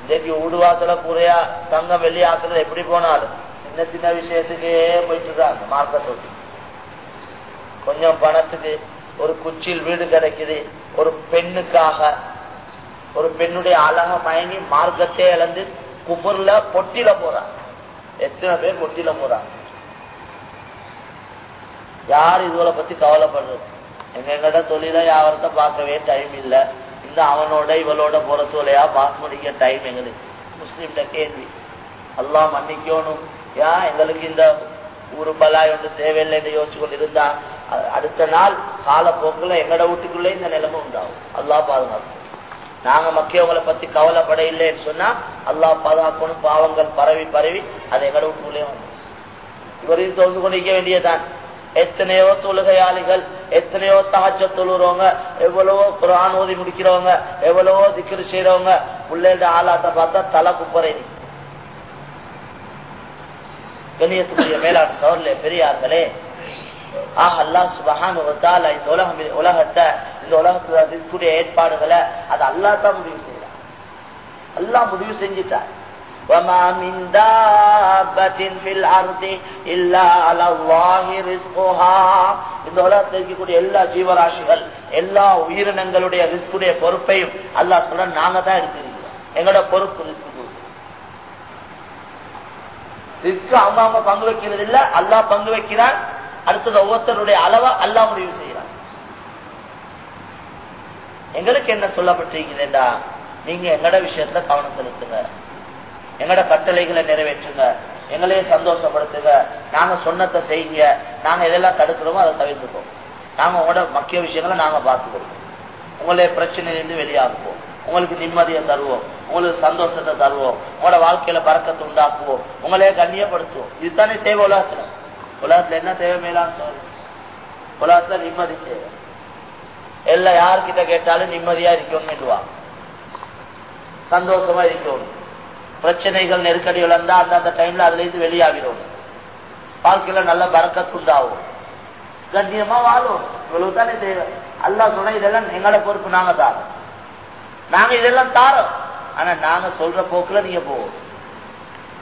இன்றைக்கு ஊடுவாசல குறையா தங்கம் வெள்ளி ஆக்குறது எப்படி போனாலும் சின்ன சின்ன விஷயத்துக்கே போயிட்டு இருக்காங்க மார்க்கத்தோடு கொஞ்சம் பணத்துக்கு ஒரு குச்சியில் வீடு கிடைக்குது ஒரு பெண்ணுக்காக ஒரு பெண்ணுடைய அழக மயங்கி மார்க்கத்தை இழந்து குபுர்ல பொட்டில போறான் எத்தனை பேர் பொட்டில போறாங்க? யார் இதுவரை பத்தி கவலைப்படுறது? எங்க எங்கட தொழில யாவரத்தை பார்க்கவே டைம் இல்லை. இந்த அவனோட இவளோட போற தொழிலையா பாஸ் பண்ணிக்க டைம் எங்களுக்கு? முஸ்லீம்ட கேள்வி. எல்லாம் மன்னிக்கணும். ஏன் எங்களுக்கு இந்த ஊரு பலாய் ஒன்று தேவையில்லைன்னு யோசிச்சு கொண்டு இருந்தா அடுத்த நாள் காலப்போக்கில் எங்கட வீட்டுக்குள்ளே இந்த நிலைமை உண்டாகும். அல்லா பாதுகாக்கும். நாங்க மக்கியவங்களை பத்தி கவலைப்பட இல்லைன்னு சொன்னா அல்லா பாதுகாக்கணும். பாவங்கள் பரவி பரவி அது எங்கட வீட்டுக்குள்ளே வந்து இவரையும் தோந்து கொண்டிருக்க வேண்டியதான் எத்தனையோ தொழுகையாளிகள் எத்தனையோ தகச்ச தொழுறவங்க எவ்வளவோ குரான் ஓதி முடிக்கிறவங்க எவ்வளவோ திக்கிரி செய்யறவங்க பிள்ளைகள ஆளாத்த பார்த்தா தலை குப்பரை கணியத்துக்குரிய மேலாண் சோர்ல பெரியார்களே ஆஹ் அல்லா சுபஹான் இந்த உலகம் உலகத்தை இந்த உலகத்துல இருக்கக்கூடிய ஏற்பாடுகளை அது அல்லா தான் முடிவு செய்யறான் அல்லா முடிவு செஞ்சுட்டார். وما من دابة في الأرض إلا على الله رزقها இந்த உலகத்தில் இருக்கக்கூடிய எல்லா ஜீவராசிகள் எல்லா உயிரினங்களுடைய ரிஸ்குடைய பொறுப்பையும் அல்லாஹ் சொல்ற நாங்க தான் எடுத்திருக்கிறோம் எங்களோட பொறுப்பு ரிஸ்க் ரிஸ்க் அவங்க அவங்க பங்கு வைக்கிறது இல்ல அல்லாஹ் பங்கு வைக்கிறான் அடுத்தது ஒவ்வொருத்தருடைய அளவை அல்லாஹ் முடிவு செய்யறான் எங்களுக்கு என்ன சொல்லப்பட்டிருக்கிறேன்டா நீங்க எங்கட விஷயத்துல கவனம் செலுத்துங்க எங்களோட கட்டளைகளை நிறைவேற்றுங்க. எங்களையே சந்தோஷப்படுத்துங்க. நாங்க சொன்னத்தை செய்யுங்க. நாங்க எதெல்லாம் தடுக்கிறோமோ அதை தவிர்த்துக்கோம் நாங்க உங்களோட முக்கிய விஷயங்களை நாங்க பார்த்துக்கிறோம். உங்களுடைய பிரச்சனையிலிருந்து வெளியாகுவோம் உங்களுக்கு நிம்மதியை தருவோம். உங்களுக்கு சந்தோஷத்தை தருவோம். உங்களோட வாழ்க்கையில பறக்கத்தை உண்டாக்குவோம். உங்களையே கண்ணியப்படுத்துவோம். இதுதானே தேவை உலகத்துல? உலகத்துல என்ன தேவை மேலான்னு சொல்லு உலகத்துல நிம்மதி தேவை. எல்லாம் யாருக்கிட்ட கேட்டாலும் நிம்மதியா இருக்கணும்னுவா சந்தோஷமா இருக்கணும். பிரச்சனைகள் நெருக்கடிகள் இருந்தா அந்த அந்த டைம்ல அதுல இருந்து வெளியாகிறோம். வாழ்க்கையில நல்ல பறக்கத்து உண்டாகும். கண்ணியமா வாழும். இவ்வளவுதான் தேவை. அல்லா சொன்ன இதெல்லாம் எங்களோட பொறுப்பு நாங்க தாரோம் நாங்க இதெல்லாம் தாரோம். ஆனா நாங்க சொல்ற போக்குல நீங்க போவோம்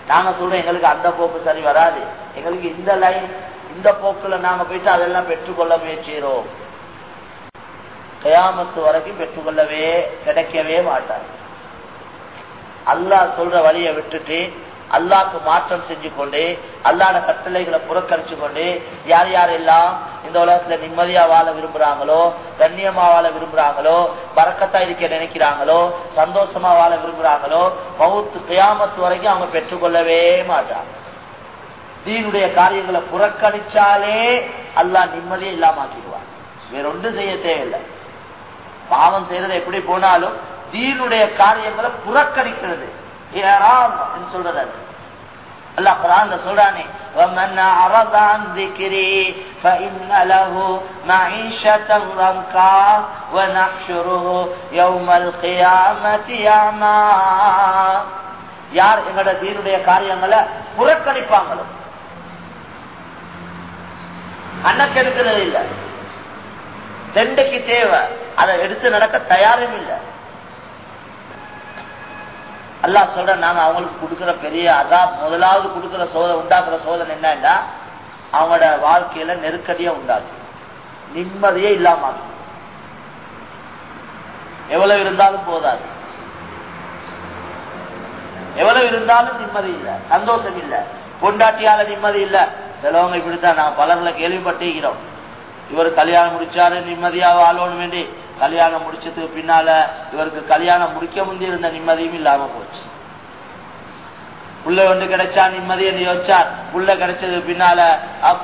நாங்க சொல்றோம் எங்களுக்கு அந்த போக்கு சரி வராது. எங்களுக்கு இந்த லைன் இந்த போக்குல நாங்க போயிட்டு அதெல்லாம் பெற்றுக்கொள்ள முயற்சிக்கிறோம். கயாமத்து வரைக்கும் பெற்றுக்கொள்ளவே கிடைக்கவே மாட்டாங்க. அல்லாஹ் சொல்ற வழியை விட்டுட்டு அல்லாக்கு மாற்றம் செஞ்சு கொண்டு அல்லாட கட்டளைகளை புறக்கணிச்சு கொண்டு யார் யாரெல்லாம் இந்த உலகத்துல நிம்மதியா வாழ விரும்புறாங்களோ கண்ணியமா வாழ விரும்புறாங்களோ பறக்கத்தா இருக்க நினைக்கிறாங்களோ சந்தோஷமா வாழ விரும்புறாங்களோ மவுத்து கியாமத்து வரைக்கும் அவங்க பெற்றுக்கொள்ளவே மாட்டாங்க. தீனுடைய காரியங்களை புறக்கணிச்சாலே அல்லாஹ் நிம்மதியை இல்லாம ஆக்கிடுவான். வேற ஒன்றும் செய்ய தேவையில்லை. பாவம் செய்யறது எப்படி போனாலும் தீனுடைய காரியங்களை புறக்கணிக்கிறது. சொல்றது அல்லா குரான் சொல்றானே யார் எங்களோட தீனுடைய காரியங்களை புறக்கணிப்பாங்களோ? கணக்கெடுக்கிறது இல்லை. தெண்டைக்கு தேவை. அதை எடுத்து நடக்க தயாரும் இல்லை. அல்லா சொல்ற நாங்க அவங்களுக்கு கொடுக்கிற பெரிய அதான் முதலாவது கொடுக்கிற சோதனை உண்டாக்குற சோதனை என்னன்னா அவங்களோட வாழ்க்கையில நெருக்கடியா உண்டாகும் நிம்மதியே இல்லாம எவ்வளவு இருந்தாலும் போதாது. எவ்வளவு இருந்தாலும் நிம்மதி இல்ல சந்தோஷம் இல்லை பொண்டாட்டியால நிம்மதி இல்ல. சிலவங்க இப்படித்தான் நான் பலர்ல கேள்விப்பட்டிருக்கிறோம் இவர் கல்யாணம் முடிச்சாரு நிம்மதியா வாழணும் வேண்டி கல்யாணம் முடிச்சதுக்கு பின்னால இவருக்கு கல்யாணம் முடிக்க முந்தி இருந்த நிம்மதியும் இல்லாம போச்சு. புள்ள ஒன்று கிடைச்சா நிம்மதி என்று யோசிச்சார். புள்ள கிடைச்சதுக்கு பின்னால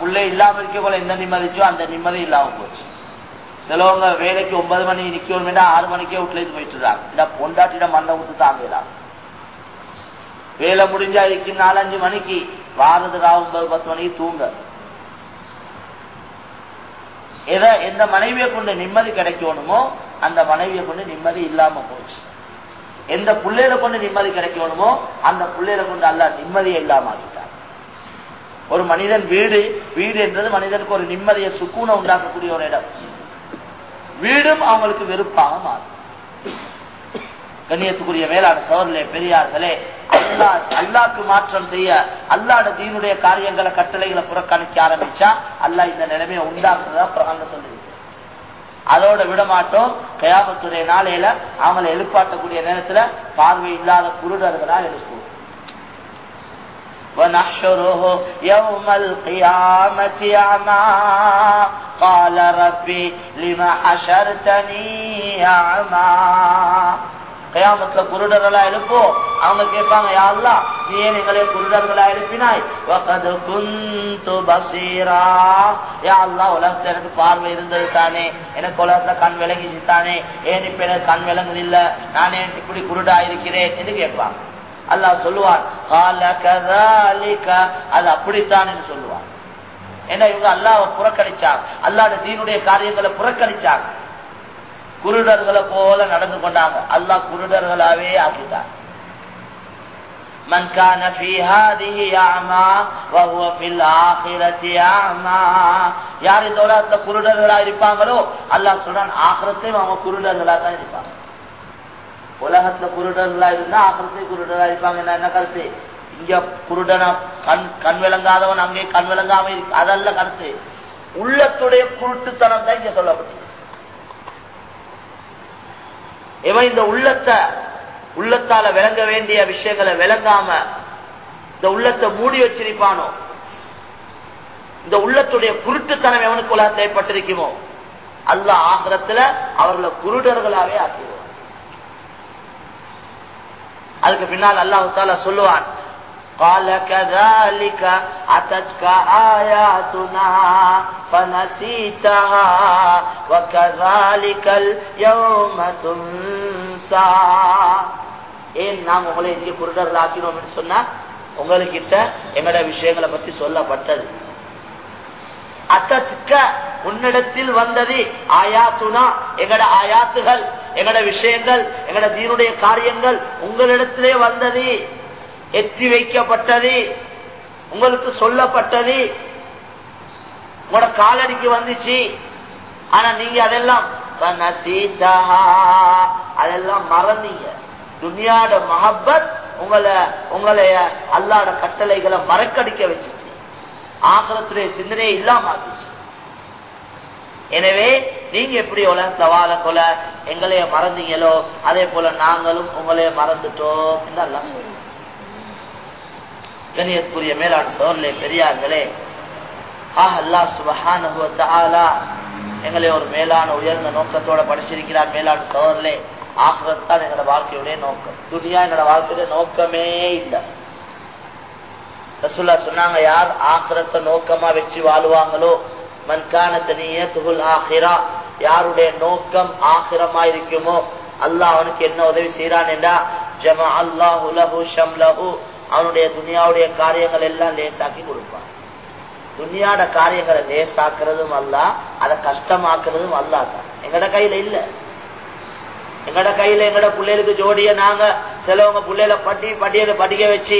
புள்ள இல்லாம இருக்க போல எந்த நிம்மதிச்சோ அந்த நிம்மதி இல்லாம போச்சு. சிலவங்க வேலைக்கு ஒன்பது மணி நிக்கணும் ஆறு மணிக்கே வீட்டுல இருந்து போயிட்டுறாங்க இல்ல பொண்டாட்டிட மண்ணை ஊத்து தாங்கலாம் வேலை முடிஞ்சா இருக்கு நாலஞ்சு மணிக்கு வாரதுக்கு ஒன்பது பத்து மணிக்கு தூங்க. எதை எந்த மனைவியை கொண்டு நிம்மதி கிடைக்கணுமோ அந்த மனைவியை கொண்டு நிம்மதி இல்லாம போச்சு. எந்த பிள்ளையில கொண்டு நிம்மதி கிடைக்கணுமோ அந்த பிள்ளையில கொண்டு அல்ல நிம்மதியை இல்லாம ஆகிட்டார் ஒரு மனிதன் வீடு வீடு என்றது மனிதனுக்கு ஒரு நிம்மதியை சுக்கூனை உண்டாக்கக்கூடிய ஒரு இடம். வீடும் அவங்களுக்கு வெறுப்பாக மாறும். கண்ணியத்துக்குரிய வேளாண் சோதரிலே பெரியார்களே அல்லா அல்லாக்கு மாற்றம் செய்ய அல்லாட தீனுடைய காரியங்களை கட்டளைகளை புறக்கணிக்க ஆரம்பிச்சா அல்லாஹ் இந்த நிலைமையை உண்டாக்குறதா பிரகாங்க சொல்லுது அதோட விட மாட்டோம் கயாமத்துடைய நாளையில அவங்களை எழுப்பாட்டக்கூடிய நேரத்துல பார்வை இல்லாத குருடர்களா எழுப்புவோம் ونحشره يوم القيامة أعمى قال ربي لما حشرتني أعمى கயாமத்துல குருடர்களா இருப்போம் அவங்க கேட்பாங்க யாருலா நீ ஏன் எங்களை குருடர்களா எழுப்பினாய்? பசீரா. யா உலகத்துல எனக்கு பார்வை இருந்தது தானே. எனக்கு உலகத்துல கண் விளங்கிச்சு தானே. ஏன் இப்ப எனக்கு கண் விளங்குது இல்ல நான் ஏன் இப்படி குருடா இருக்கிறேன் என்று கேட்பாங்க. அல்லாஹ் சொல்லுவான் கால கதாலிக. அது அப்படித்தான் என்று சொல்லுவான். ஏன்னா இவங்க அல்லாஹ் புறக்கணிச்சாங்க. அல்லாட தீனுடைய காரியங்களை புறக்கணிச்சாங்க. குருடர்களை போல நடந்து கொண்டாங்க அல்லாஹ் குருடர்களாவே ஆக்கிட்டார் من كان في هذه أعمى وهو في الآخرة أعمى யார் இந்த உலகத்துல குருடர்களா இருப்பாங்களோ அல்லாஹ் சொல்றான் ஆகிரத்தையும் அவங்க குருடர்களா தான் இருப்பாங்க உலகத்துல குருடர்களா இருந்தா ஆகிரத்தையும் குருடர்களா இருப்பாங்க என்ன கருத்து இங்க குருடனா கண் கண் விளங்காதவன் அங்கே கண் விளங்காம இருக்கு அதல்ல கருத்து உள்ளத்துடைய குருட்டுத்தனம் தான் இங்க சொல்லப்பட்டது இவன் இந்த உள்ளத்தை உள்ளத்தால விளங்க வேண்டிய விஷயங்களை விளங்காம இந்த உள்ளத்தை மூடி வச்சிருப்பானோ? இந்த உள்ளத்துடைய குருட்டுத்தனம் எவனுக்கு உலகத்தை ஏற்பட்டிருக்குமோ அல்ல ஆகிரத்துல அவர்களை குருடர்களாவே ஆக்கிடுவான். அதுக்கு பின்னால் அல்லாஹு தாலா சொல்லுவான் قال كذلك أتتك آياتنا فنسيتها وكذلك اليوم تنسى ஏன் நாம் உங்களை இங்கே குருடர்கள் ஆக்கினோம் என்று சொன்னா உங்களுக்கிட்ட எங்கட விஷயங்களை பத்தி சொல்லப்பட்டது அத்தத்துக்க உன்னிடத்தில் வந்தது ஆயாத்துனா எங்கட ஆயாத்துகள் எங்கட விஷயங்கள் எங்கட தீனுடைய காரியங்கள் உங்களிடத்திலே வந்தது எத்தி வைக்கப்பட்டது உங்களுக்கு சொல்லப்பட்டது. உங்களோட காலடிக்கு வந்துச்சு. ஆனா நீங்க அதெல்லாம் அதெல்லாம் மறந்தீங்க. துனியாட மஹப்பத் உங்களை உங்களைய அல்லாட கட்டளைகளை மறக்கடிக்க வச்சுச்சு. ஆகலத்துடைய சிந்தனையே இல்லாம ஆகிச்சு எனவே நீங்க எப்படி உலகத்துல வாழ கொலை எங்களைய மறந்தீங்களோ அதே போல நாங்களும் உங்களைய மறந்துட்டோம் என்று எல்லாம் சொல்லுவோம் கணியத்துக்குரிய மேலாண் சோர்லே பெரியார்களே. ஆஹ் அல்லாஹ் சுபஹானஹு எங்களை ஒரு மேலான உயர்ந்த நோக்கத்தோட படிச்சிருக்கிறார் மேலாண் சோர்லே ஆகத்தான் தான் எங்களோட வாழ்க்கையுடைய நோக்கம். துனியா எங்களோட வாழ்க்கையுடைய நோக்கமே இல்லை. ரசுல்லா சொன்னாங்க யார் ஆக்கிரத்தை நோக்கமா வச்சு வாழ்வாங்களோ மன்கானத்த துகுல் ஆஹிரா யாருடைய நோக்கம் ஆகிரமா இருக்குமோ அல்லாஹ் அவனுக்கு என்ன உதவி செய்யறான் என்றா ஜமா அல்லாஹு அவனுடைய துனியாவுடைய காரியங்கள் எல்லாம் லேசாக்கி கொடுப்பான். துணியாட காரியங்களை லேசாக்குறதும் அல்ல அதை கஷ்டமாக்குறதும் அல்லாதான் எங்கட கையில இல்ல. எங்கட கையில எங்கட பிள்ளைகளுக்கு ஜோடிய நாங்க சிலவங்க பிள்ளையில பட்டி பட்டியல படிக்க வச்சு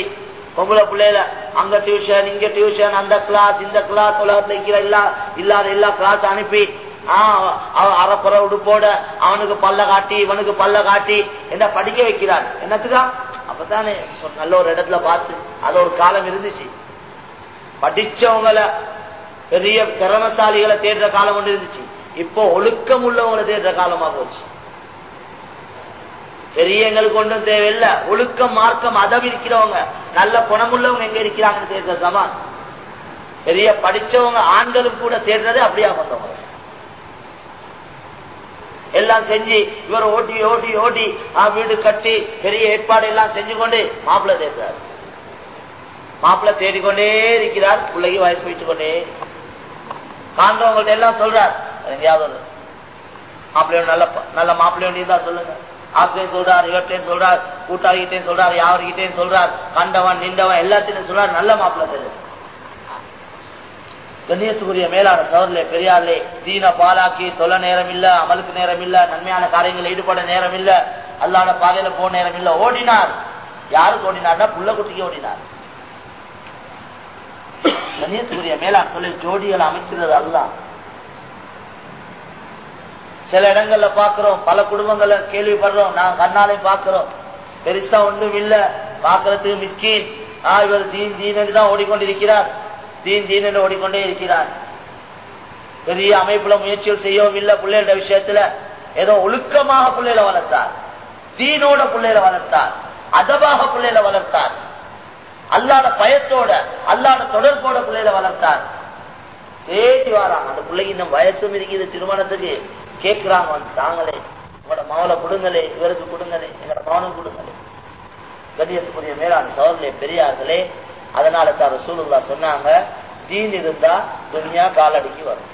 பொம்பளை பிள்ளையில அங்க டியூஷன் இங்க டியூஷன் அந்த கிளாஸ் இந்த கிளாஸ் உலகத்துல இருக்கிற எல்லா இல்லாத எல்லா கிளாஸ் அனுப்பி அறப்புற உடுப்போட அவனுக்கு பல்ல காட்டி இவனுக்கு பல்ல காட்டி என்ன படிக்க வைக்கிறான் என்னத்துக்கா? அப்பதானே நல்ல ஒரு இடத்துல பார்த்து அது ஒரு காலம் இருந்துச்சு. படிச்சவங்கள பெரிய திறமசாலிகளை தேடுற காலம் ஒன்று இருந்துச்சு. இப்போ ஒழுக்கம் உள்ளவங்களை தேடுற காலமா போச்சு. பெரியங்களுக்கு ஒன்றும் தேவையில்லை. ஒழுக்கம் மார்க்கம் அதம் இருக்கிறவங்க நல்ல குணமுள்ளவங்க எங்க இருக்கிறாங்கன்னு தேடுற சமான். பெரிய படிச்சவங்க ஆண்களும் கூட தேடுறது அப்படியா வந்தவங்க எல்லாம் செஞ்சு இவர் ஓட்டி ஓட்டி ஓட்டி வீடு கட்டி பெரிய ஏற்பாடு எல்லாம் செஞ்சு கொண்டு மாப்பிள்ள தேடுறாரு. மாப்பிள்ள தேடிக்கொண்டே இருக்கிறார். பிள்ளைக்கு வயசு போயிட்டு கொண்டே. காண்றவங்கள்ட்ட எல்லாம் சொல்றார். எங்கேயாவது ஒன்று மாப்பிள்ளையோட நல்ல நல்ல மாப்பிள்ளையோட தான் சொல்லுங்க. ஆசிரியர் சொல்றார் இவர்கிட்டையும் சொல்றார் கூட்டாளிகிட்டையும் சொல்றார் யாருக்கிட்டையும் சொல்றார். கண்டவன் நின்றவன் எல்லாத்தையும் சொல்றார். நல்ல மாப்பிள்ள தெரியும் கண்ணியத்துக்குரிய மேலான சவரிலே பெரியார்லே தீன பாலாக்கி தொலை நேரம் இல்ல அமலுக்கு நேரம் இல்ல நன்மையான காரியங்களில் ஈடுபட நேரம் இல்ல அல்லாட பாதையில போன நேரம் இல்ல ஓடினார். யாருக்கு ஓடினார்னா புள்ள குட்டிக்கு ஓடினார். கண்ணியத்துக்குரிய மேலான சொல்லி ஜோடிகளை அமைக்கிறது அல்ல சில இடங்கள்ல பாக்குறோம் பல குடும்பங்களை கேள்விப்படுறோம் நான் கண்ணாலையும் பாக்குறோம் பெருசா ஒண்ணும் இல்ல பாக்குறதுக்கு மிஸ்கின். ஆஹ் இவர் தீன் தீனு தான் ஓடிக்கொண்டிருக்கிறார். தீன் தீனு ஓடிக்கொண்டே இருக்கிறார். பெரிய அமைப்புல முயற்சிகள் செய்யவும் இல்லை பிள்ளைகள விஷயத்துல ஏதோ ஒழுக்கமாக பிள்ளைகளை வளர்த்தார். தீனோட பிள்ளைகளை வளர்த்தார். அதபாக பிள்ளைகளை வளர்த்தார். அல்லாட பயத்தோட அல்லாட தொடர்போட பிள்ளைகளை வளர்த்தார். தேடி வராங்க. அந்த பிள்ளைக்கு இன்னும் வயசும் இருக்குது. திருமணத்துக்கு கேட்கிறாங்க. தாங்களே உங்களோட மாவளை கொடுங்களே இவருக்கு கொடுங்களே எங்களோட மவனும் கொடுங்களே. கண்ணியத்துக்குரிய மேலாண் சோழர்களே பெரியார்களே அதனால தான் ரசூலுல்லா சொன்னாங்க தீன் இருந்தா துன்யா காலடிக்கு வரும்.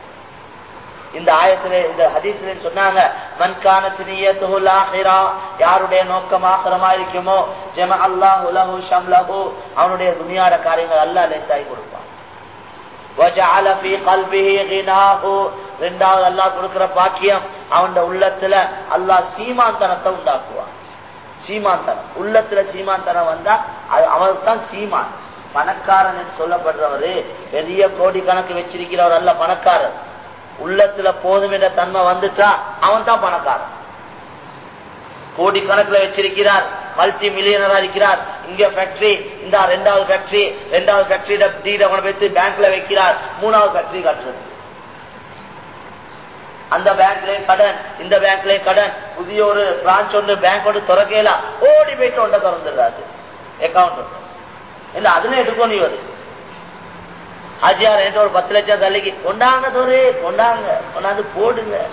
இந்த ஆயத்துல இந்த ஹதீஸ்ல சொன்னாங்க மன்கான தினியத்துலா யாருடைய நோக்கம் ஆக்கிரமா இருக்குமோ? ஜெம அல்லாஹ் உலகு ஷம்லஹு அவனுடைய துனியாட காரியங்கள் அல்லா லேசாகி கொடுப்பான். ரெண்டாவது அல்லாஹ் கொடுக்கிற பாக்கியம் அவன் உள்ளத்துல அல்லாஹ் சீமாந்தனத்தை உண்டாக்குவான். சீமாந்தனம் உள்ளத்துல சீமாந்தனம் வந்தா அவனுக்கு தான் சீமான். பணக்காரன் சொல்லப்படுறவரு பெரிய கோடி கணக்கு வச்சிருக்கிறவர் அல்ல பணக்காரர். உள்ளத்துல போதும் என்ற தன்மை வந்துட்டா அவன் தான் பணக்காரன். கோடி கணக்குல வச்சிருக்கிறார் மல்டி மில்லியனரா இருக்கிறார். இங்க ஃபேக்டரி இந்த ரெண்டாவது ஃபேக்டரி ரெண்டாவது ஃபேக்டரியில டீட கொண்டு பேங்க்ல வைக்கிறார். மூணாவது ஃபேக்டரி கட்டுறது. அந்த பேங்க்லயும் கடன் இந்த பேங்க்லயும் கடன். புதிய ஒரு பிரான்ச் ஒன்று பேங்க் ஒன்று திறக்கலாம் ஓடி போயிட்டு ஒன்றை திறந்துடுறாரு. அக்கௌண்ட் ஒன்று இல்ல அதுல எடுக்கும் நீ வருது ஆஜியார் என்கிட்ட ஒரு பத்து லட்சம் தள்ளிக்கு. கொண்டாங்க தோறு கொண்டாங்க. கொண்டாந்து போடுங்க.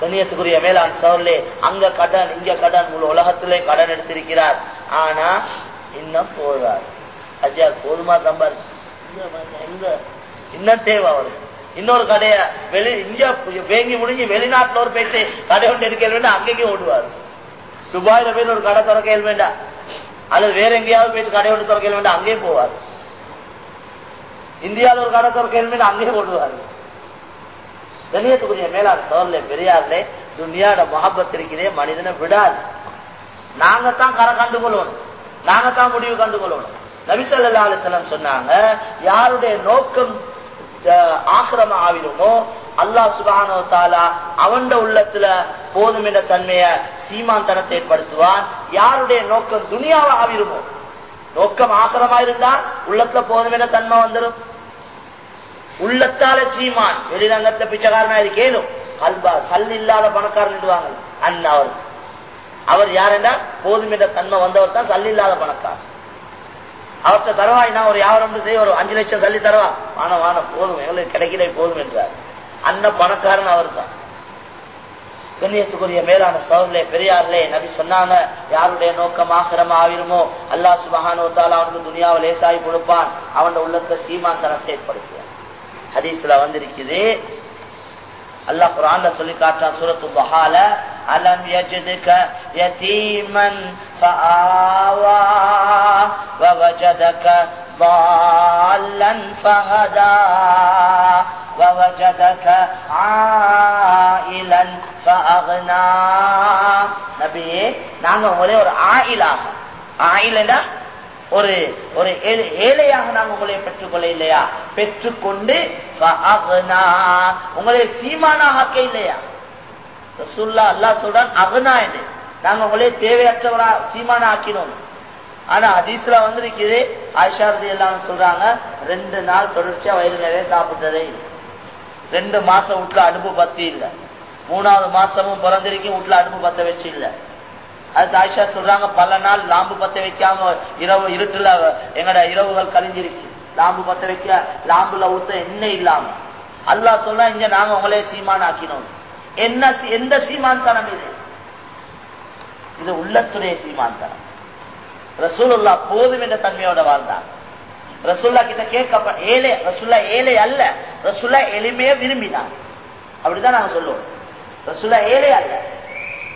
கண்ணியத்துக்குரிய மேலாண் சவர்லே அங்க கடன் இங்க கடன். முழு உலகத்திலே கடன் எடுத்திருக்கிறார். ஆனா இன்னும் போதார் அஜியார் போதுமா சம்பாரிச்சு? இன்னும் தேவை அவருக்கு. இன்னொரு கடைய வெளி இங்க வேங்கி முடிஞ்சு வெளிநாட்டுல ஒரு போயிட்டு கடை ஒன்று எடுக்க வேண்டாம் அங்கேயும் ஓடுவார். துபாயில போய் ஒரு கடை திறக்க வேண்டாம் அல்லது வேற எங்கேயாவது போயிட்டு கடை ஒன்று திறக்க வேண்டாம் அங்கேயே போவார். இந்தியாவில் ஒரு கடை திறக்க வேண்டாம் அங்கேயே போடுவார் கணியத்துக்குரிய மேலாண் சோர்ல பெரியார்ல துனியாட மொஹப்பத் இருக்கிறதே மனிதனை விடாது. நாங்க தான் கரை கண்டுகொள்ளணும். நாங்க தான் முடிவு கண்டுகொள்ளணும். நபிசல்லா அலிசல்லாம் சொன்னாங்க யாருடைய நோக்கம் ஆக்கிரம ஆவிடுமோ அல்லாஹ் சுபானோ தாலா அவன் உள்ளத்துல போதும் என்ற தன்மைய சீமாந்தனத்தை ஏற்படுத்துவான் யாருடைய நோக்கம் துனியாவை ஆவிருமோ? நோக்கம் ஆக்கிரமா இருந்தா உள்ளத்துல போதும் தன்மை வந்துடும் உள்ளத்தால சீமான் வெளிரங்கத்துல பிச்சைக்காரனா இருக்கேனும் கல்பா சல் இல்லாத பணக்காரன் அண்ணா அவர். அவர் யாருன்னா போதும் என்ற தன்மை வந்தவர் தான் சல் இல்லாத பணக்கார் அவர்கிட்ட தருவாய் நான் ஒரு வியாபாரம் செய்ய ஒரு அஞ்சு லட்சம் தள்ளி தருவா. வான வான போதும். எங்களுக்கு கிடைக்கல போதும் என்றார். அந்த பணக்காரன் அவர் தான் கண்ணியத்துக்குரிய மேலான சோதரிலே பெரியார்களே நபி சொன்னாங்க யாருடைய நோக்கம் ஆகிரமா ஆவிருமோ அல்லா சுபஹானோத்தால அவனுக்கு துனியாவை லேசாகி கொடுப்பான் அவனோட உள்ளத்தை சீமாந்தனத்தை ஏற்படுத்துவான். ஹதீஸ்ல வந்திருக்குது அல்லாஹ் குரான்ல சொல்லி காட்டுறான் சூரத்து பஹால அலம் யஜதுக யதீமன் ஃபஆவா வவஜதக ضالا فهدى ووجدك عائلا فأغنى நபியே நாங்க உங்களே ஒரு ஆயிலாக ஆயிலனா ஒரு ஒரு ஏழையாக நாம் உங்களை பெற்றுக்கொள்ள இல்லையா பெற்றுக்கொண்டு உங்களை சீமானாக ஆக்க இல்லையா சுல்லா அல்லா சொல்றான் அகனா என்று நாங்க உங்களே தேவையற்றவரா சீமான ஆக்கினோம். ஆனா அதிசல வந்திருக்குது ஆஷாரதி எல்லாம் சொல்றாங்க ரெண்டு நாள் தொடர்ச்சியா வயிறு நிறைய சாப்பிட்டதே இல்லை. ரெண்டு மாசம் வீட்டுல அடுப்பு பத்தி இல்லை. மூணாவது மாசமும் பிறந்திருக்கும் வீட்டுல அடுப்பு பத்த வச்சு இல்லை. அது ஆயிஷா சொல்றாங்க பல நாள் லாம்பு பத்த வைக்காம இரவு இருட்டுல எங்கட இரவுகள் கழிஞ்சிருக்கு. லாம்பு பத்த வைக்க லாம்புல ஊத்த என்ன இல்லாம. அல்லா சொல்ல இங்க நாங்க உங்களே சீமான் ஆக்கினோம். என்ன எந்த சீமான்தனம் இது? இது உள்ளத்துடைய சீமான்தனம். ரசூலுல்லா போதும் என்ற தன்மையோட வாழ்ந்தார் ரசுல்லா கிட்ட கேட்க ஏழை ரசுல்லா ஏழை அல்ல. ரசுல்லா எளிமையை விரும்பினான். அப்படிதான் நாங்க சொல்லுவோம். ரசுல்லா ஏழை அல்ல.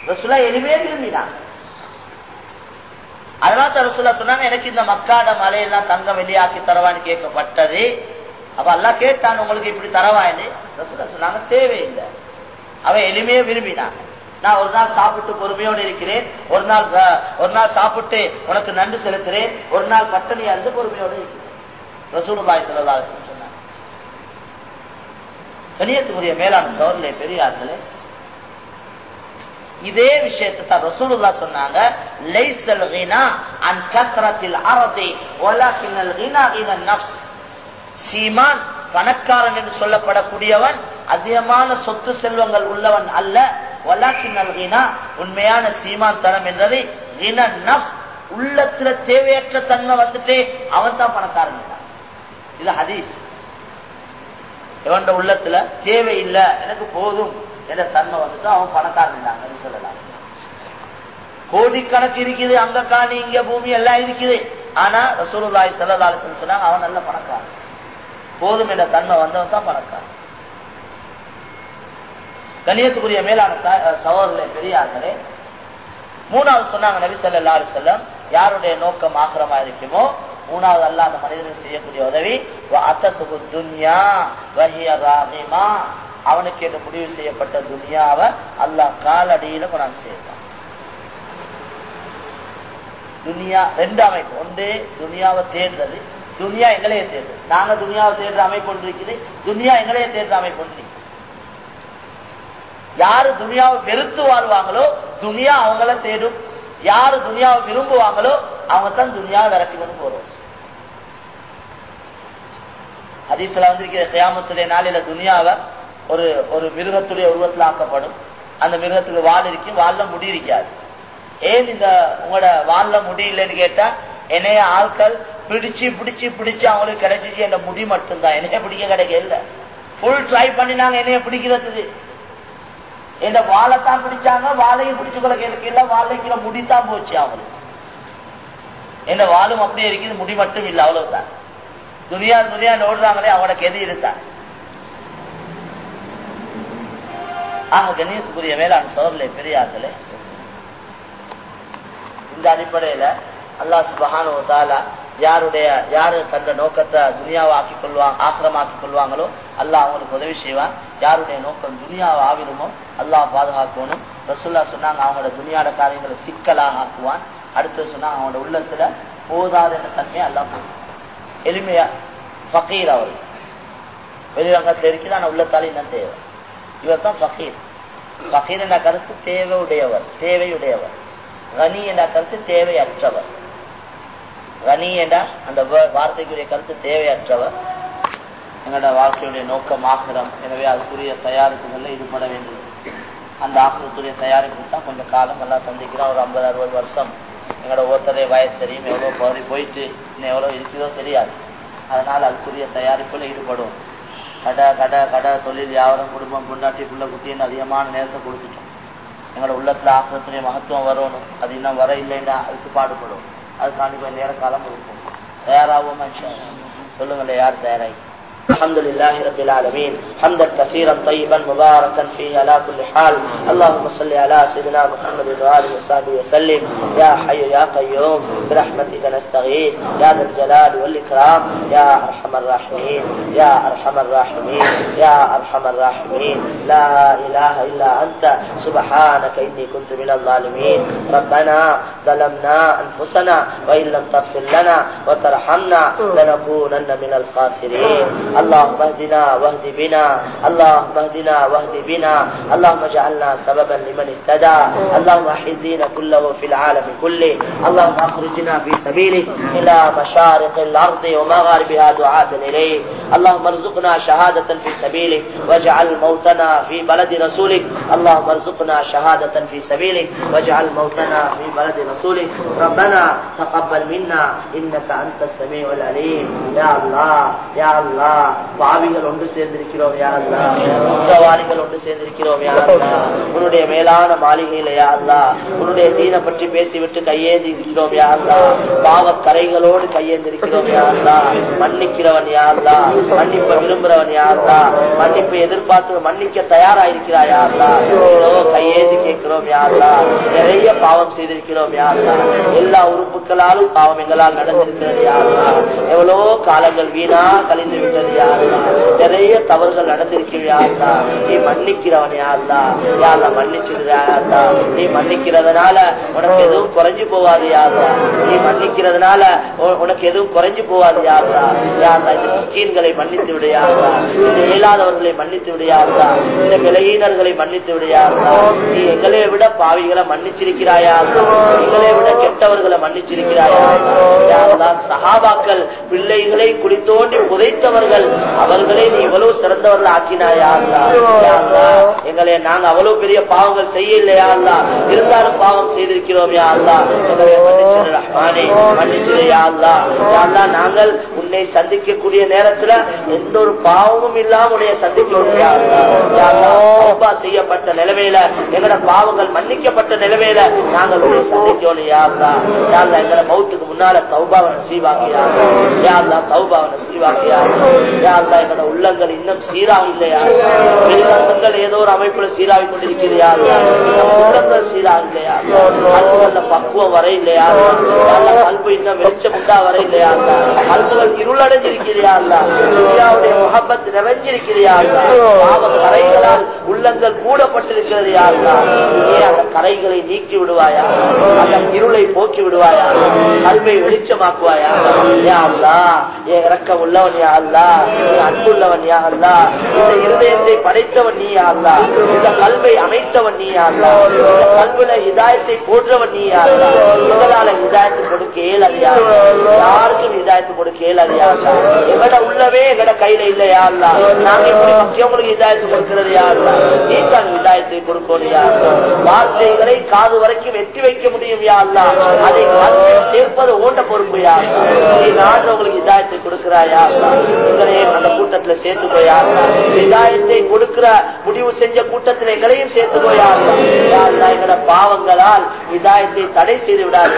ரசுல்லா எளிமைய விரும்பினான். அதனால தான் ரசூல்லா சொன்னாங்க எனக்கு இந்த மக்காட மலையெல்லாம் தங்கம் வெளியாக்கி தரவான்னு கேட்கப்பட்டது. அப்ப எல்லாம் கேட்டான் உங்களுக்கு இப்படி தரவான்னு ரசூல்லா சொன்னாங்க தேவையில்லை. அவன் எளிமையை விரும்பினாங்க நான் ஒரு நாள் சாப்பிட்டு பொறுமையோடு இருக்கிறேன். ஒரு நாள் ஒரு நாள் சாப்பிட்டு உனக்கு நன்றி செலுத்துறேன். ஒரு நாள் பட்டணியா இருந்து பொறுமையோடு இருக்கிறேன். ரசூலுல்லாய் சொல்லலா சொன்னாங்க. கணியத்துக்குரிய மேலான சோர்லே பெரியார்களே இதே விஷயத்தை தான் ரசூலுல்லா சொன்னாங்க. லைசல் கினா அன் கஸ்ரத்தில் அரதி வலாக்கினல் கினா இன நஃப்ஸ். சீமான் பணக்காரன் என்று சொல்லப்படக்கூடியவன் அதிகமான சொத்து செல்வங்கள் உள்ளவன் அல்ல. வலாக்கினல் கினா உண்மையான சீமான் தரம் என்றது கின நஃப்ஸ் உள்ளத்துல தேவையற்ற தன்மை வந்துட்டு அவன் தான் பணக்காரன் இது ஹதீஸ். இவன் உள்ளத்துல தேவையில்லை எனக்கு போதும். என்ற தன்மை வந்துட்டு அவன் பணக்காரன் சொல்லலாம். கோடிக்கணக்கு இருக்குது அங்க காணி இங்க பூமி எல்லாம் இருக்குது. ஆனா ரசூலுல்லாய் செல்லதாலு சொன்னாங்க அவன் நல்ல பணக்காரன். போதும் என்ற தன்மை வந்தவன் தான் பணக்காரன். கணியத்துக்குரிய மேலான சகோதரர்களே பெரியார்களே மூணாவது சொன்னாங்க நபி சொல்லா செல்லம் யாருடைய நோக்கம் ஆக்கிரமா இருக்குமோ மூணாவது அல்ல அந்த மனிதனுக்கு செய்யக்கூடிய உதவி அத்தத்துக்கு துன்யா வஹியா அவனுக்கு என்று முடிவு செய்யப்பட்ட துனியாவை அல்லாஹ் காலடியில கொண்டாந்து செய்வான் துனியா ரெண்டு அமைப்பு. ஒன்று துனியாவை தேடுறது. துனியா எங்களையே தேடுது. நாங்க துனியாவை தேடுற அமைப்பு ஒன்று இருக்குது. துனியா எங்களையே தேடுற அமைப்பு ஒன்று யாரு துனியாவை வெறுத்து வாழ்வாங்களோ துனியா அவங்கள தேடும். யாரு துனியாவை விரும்புவாங்களோ அவங்க தான் துனியாவை விரட்டி கொண்டு போறோம். ஹதீஸ்ல வந்திருக்கிற கியாமத்துடைய நாளில துனியாவை ஒரு ஒரு மிருகத்துடைய உருவத்தில் ஆக்கப்படும் அந்த மிருகத்துக்கு வால் இருக்கும் வால்ல முடி இருக்காது. ஏன் இந்த உங்களோட வால்ல முடியலன்னு கேட்டா என்னைய ஆட்கள் பிடிச்சு பிடிச்சு பிடிச்சு அவங்களுக்கு கிடைச்சிச்சு என்ற முடி மட்டும்தான். என்னைய பிடிக்க கிடைக்க இல்லை ஃபுல் ட்ரை பண்ணினாங்க என்னைய பிடிக்கிறதுக்கு. என்ற வாழைத்தான் பிடிச்சாங்க வாழையும் பிடிச்சு கொள்ள கேட்க வாழைக்கிற முடித்தான் போச்சு அவங்களுக்கு. என்ற வாழும் அப்படியே இருக்குது முடி மட்டும் இல்லை அவ்வளவுதான். துரியா துரியா ஓடுறாங்களே அவங்களோட கெதி இருந்தான் ஆக கணியத்துக்குரிய வேளாண் சோர்லே பெரியார்களே இந்த அடிப்படையில அல்லாஹ் சுபஹானு தாலா யாருடைய யாரு தந்த நோக்கத்தை துனியாவை ஆக்கிக் கொள்வாங்க ஆக்கிரமாக்கிக் கொள்வாங்களோ அல்லாஹ் அவங்களுக்கு உதவி செய்வான். யாருடைய நோக்கம் துனியாவை ஆவிடுமோ அல்லாஹ் பாதுகாக்கணும். ரசுல்லா சொன்னாங்க அவங்களோட துனியாட காரியங்களை சிக்கலாக ஆக்குவான். அடுத்து சொன்னாங்க அவங்களோட உள்ளத்துல போதாத தன்மையை அல்லாஹ் எளிமையா ஃபக்கீர் அவர் வெளிரங்கத்தில் இருக்குது ஆனா உள்ளத்தால் இன்னும் தேவை. இவர் தான் பகீர் ஃபக்கீர் என்ற கருத்து? தேவை உடையவர் தேவையுடையவர். கனி என்ற கருத்து தேவையற்றவர். கனி என்றா அந்த வார்த்தைக்குரிய கருத்து தேவையற்றவர். எங்களோட வாழ்க்கையுடைய நோக்கம் ஆக்கிரம் எனவே அதுக்குரிய தயாரிப்புகளில் ஈடுபட வேண்டும். அந்த ஆக்கிரத்துடைய தயாரிப்பு தான் கொஞ்சம் காலம் எல்லாம் சந்திக்கிறோம் ஒரு ஐம்பது அறுபது வருஷம் எங்களோட ஒருத்தரே வயசு தெரியும். எவ்வளோ பகுதி போயிட்டு இன்னும் எவ்வளோ இருக்குதோ தெரியாது. அதனால் அதுக்குரிய தயாரிப்பில் ஈடுபடும் கடை கடை கடை தொழில் வியாபாரம் குடும்பம் பொண்டாட்டி புள்ள குட்டின்னு அதிகமான நேரத்தை கொடுத்துட்டோம். எங்களோட உள்ளத்துல ஆக்கிரத்துடைய மகத்துவம் வரணும். அது இன்னும் வர இல்லைன்னா அதுக்கு பாடுபடும். அதுக்காண்டி கொஞ்சம் நேர காலம் இருக்கும் தயாராகும் சொல்லுங்களேன் யார் தயாராகி? الحمد لله رب العالمين. حمدا كثيرا طيبا مباركا فيه على كل حال. اللهم صل على سيدنا محمد وآله وصحبه وسلم. يا حي يا قيوم برحمتك نستغيث. يا ذا الجلال والإكرام. يا أرحم الراحمين. يا أرحم الراحمين. يا أرحم الراحمين. لا إله إلا أنت. سبحانك إني كنت من الظالمين. ربنا ظلمنا أنفسنا وإن لم تغفر لنا وترحمنا لنكونن من الخاسرين. اللهم اهدنا واهد بنا اللهم اهدنا واهد بنا اللهم اجعلنا سببا لمن اهتدى اللهم احي الدين كله في العالم كله اللهم اخرجنا في سبيلك إلى مشارق الأرض ومغاربها دعاة إليك اللهم ارزقنا شهادة في سبيلك واجعل موتنا في بلد رسولك اللهم ارزقنا شهادة في سبيلك واجعل موتنا في بلد رسولك ربنا تقبل منا إنك أنت السميع العليم يا الله يا الله. பாவிகள் ஒன்று சேர்ந்திருக்கிறோம் யா குற்றவாளிகள் ஒன்று சேர்ந்திருக்கிறோம் யா உன்னுடைய மேலான மாளிகையில யா உன்னுடைய தீனை பற்றி பேசிவிட்டு கையேந்தி இருக்கிறோம் யா பாவ கரைகளோடு கையேந்திருக்கிறோம் யா மன்னிக்கிறவன் யா மன்னிப்ப விரும்புறவன் யா மன்னிப்பை எதிர்பார்த்து மன்னிக்க தயாராயிருக்கிறாய் யா அல்லா கையேந்தி கேட்கிறோம் யா நிறைய பாவம் செய்திருக்கிறோம் யா எல்லா உறுப்புகளாலும் பாவம் எங்களால் நடந்திருக்கிறது யா அல்லா எவ்வளோ காலங்கள் வீணா கழிந்து விட்டது யா நிறைய தவறுகள் நடந்திருக்கிறது யா நீ மன்னிக்கிறவன் யார்தா அல்லா யா நீ மன்னிக்கிறதுனால உனக்கு எதுவும் குறைஞ்சு போவாது யா நீ மன்னிக்கிறதுனால உனக்கு எதுவும் குறைஞ்சு போவாது யா அல்லா இந்த மிஸ்கீன்களை மன்னித்து விட யா இந்த இயலாதவர்களை மன்னித்து விட யாருதா இந்த விலையினர்களை மன்னித்து விட யா நீ எங்களை விட பாவிகளை மன்னிச்சிருக்கிறாயா எங்களை விட கெட்டவர்களை மன்னிச்சிருக்கிறாயா அல்லா சகாபாக்கள் பிள்ளைகளை குளித்தோண்டி புதைத்தவர்கள் அவர்களை நீ இவ்வளவு சிறந்தவர்கள் ஆக்கினாயா எங்களை நாங்க அவ்வளவு பெரிய பாவங்கள் செய்ய இல்லையா அல்லா? இருந்தாலும் பாவம் செய்திருக்கிறோம் யா அல்லா. எங்களை மன்னிச்சிரு நாங்கள் உன்னை சந்திக்கக்கூடிய நேரத்துல எந்த ஒரு பாவமும் இல்லாம உன்னை சந்திக்கிறோம் செய்யப்பட்ட நிலைமையில எங்களோட பாவங்கள் மன்னிக்கப்பட்ட நிலைமையில நாங்கள் உன்னை சந்திக்கணும் யா அல்லா. யா எங்களோட மௌத்துக்கு முன்னால தௌபாவனை நசீவாக்கியா? யா தௌபாவனை செய்வாங்க யாரு யா அல்லா உள்ளங்கள் இன்னும் சீராக இல்லையா வெளிரங்கங்கள் ஏதோ ஒரு அமைப்புல சீராகி கொண்டிருக்கிறியா உள்ளங்கள் சீராக இல்லையா கல்புகள்ல பக்குவம் வர இல்லையா அல்பு இன்னும் வெளிச்சம் உண்டா வர இல்லையா கல்புகள் இருளடைஞ்சிருக்கிறியா துனியாவுடைய முகப்பத் நிறைஞ்சிருக்கிறியா பாவ கரைகளால் உள்ளங்கள் கூடப்பட்டிருக்கிறது யாருலா நீ அந்த கரைகளை நீக்கி விடுவாயா? அந்த இருளை போக்கி விடுவாயா? கல்வை வெளிச்சமாக்குவாயா? ஏன் அல்லா ஏ இறக்கம் உள்ளவன் யா அல்லா. அன்புள்ளவன் யா அல்லா இந்த இருதயத்தை படைத்தவன் நீ அல்லா இந்த கல்வை அமைத்தவன் நீ அல்லா இந்த கல்வில இதாயத்தை போன்றவன் நீ அல்லா எங்களால இதாயத்து கொடுக்க இயலாது யாருக்கும் இதாயத்து கொடுக்க இயலாது எங்கட உள்ளவே எங்கட கையில இல்லையா அல்லா நாங்க இப்படி மக்கியவங்களுக்கு இதாயத்து கொடுக்கிறது யா அல்லா நீ தான் இதாயத்தை கொடுக்கணும் யா வார்த்தைகளை காது வரைக்கும் எட்டி வைக்க முடியும் யா அல்லா அதை கல்வியில் சேர்ப்பது ஓட்ட பொறுப்பு யா நீ நீ நாடுறவங்களுக்கு இதாயத்தை கொடுக்கிறாயா? எங்களை எங்களையும் அந்த கூட்டத்துல சேர்த்துக்கோயா விதாயத்தை கொடுக்கிற முடிவு செஞ்ச கூட்டத்தில் எங்களையும் சேர்த்துக்கோயா எங்களோட பாவங்களால் விதாயத்தை தடை செய்து விடாது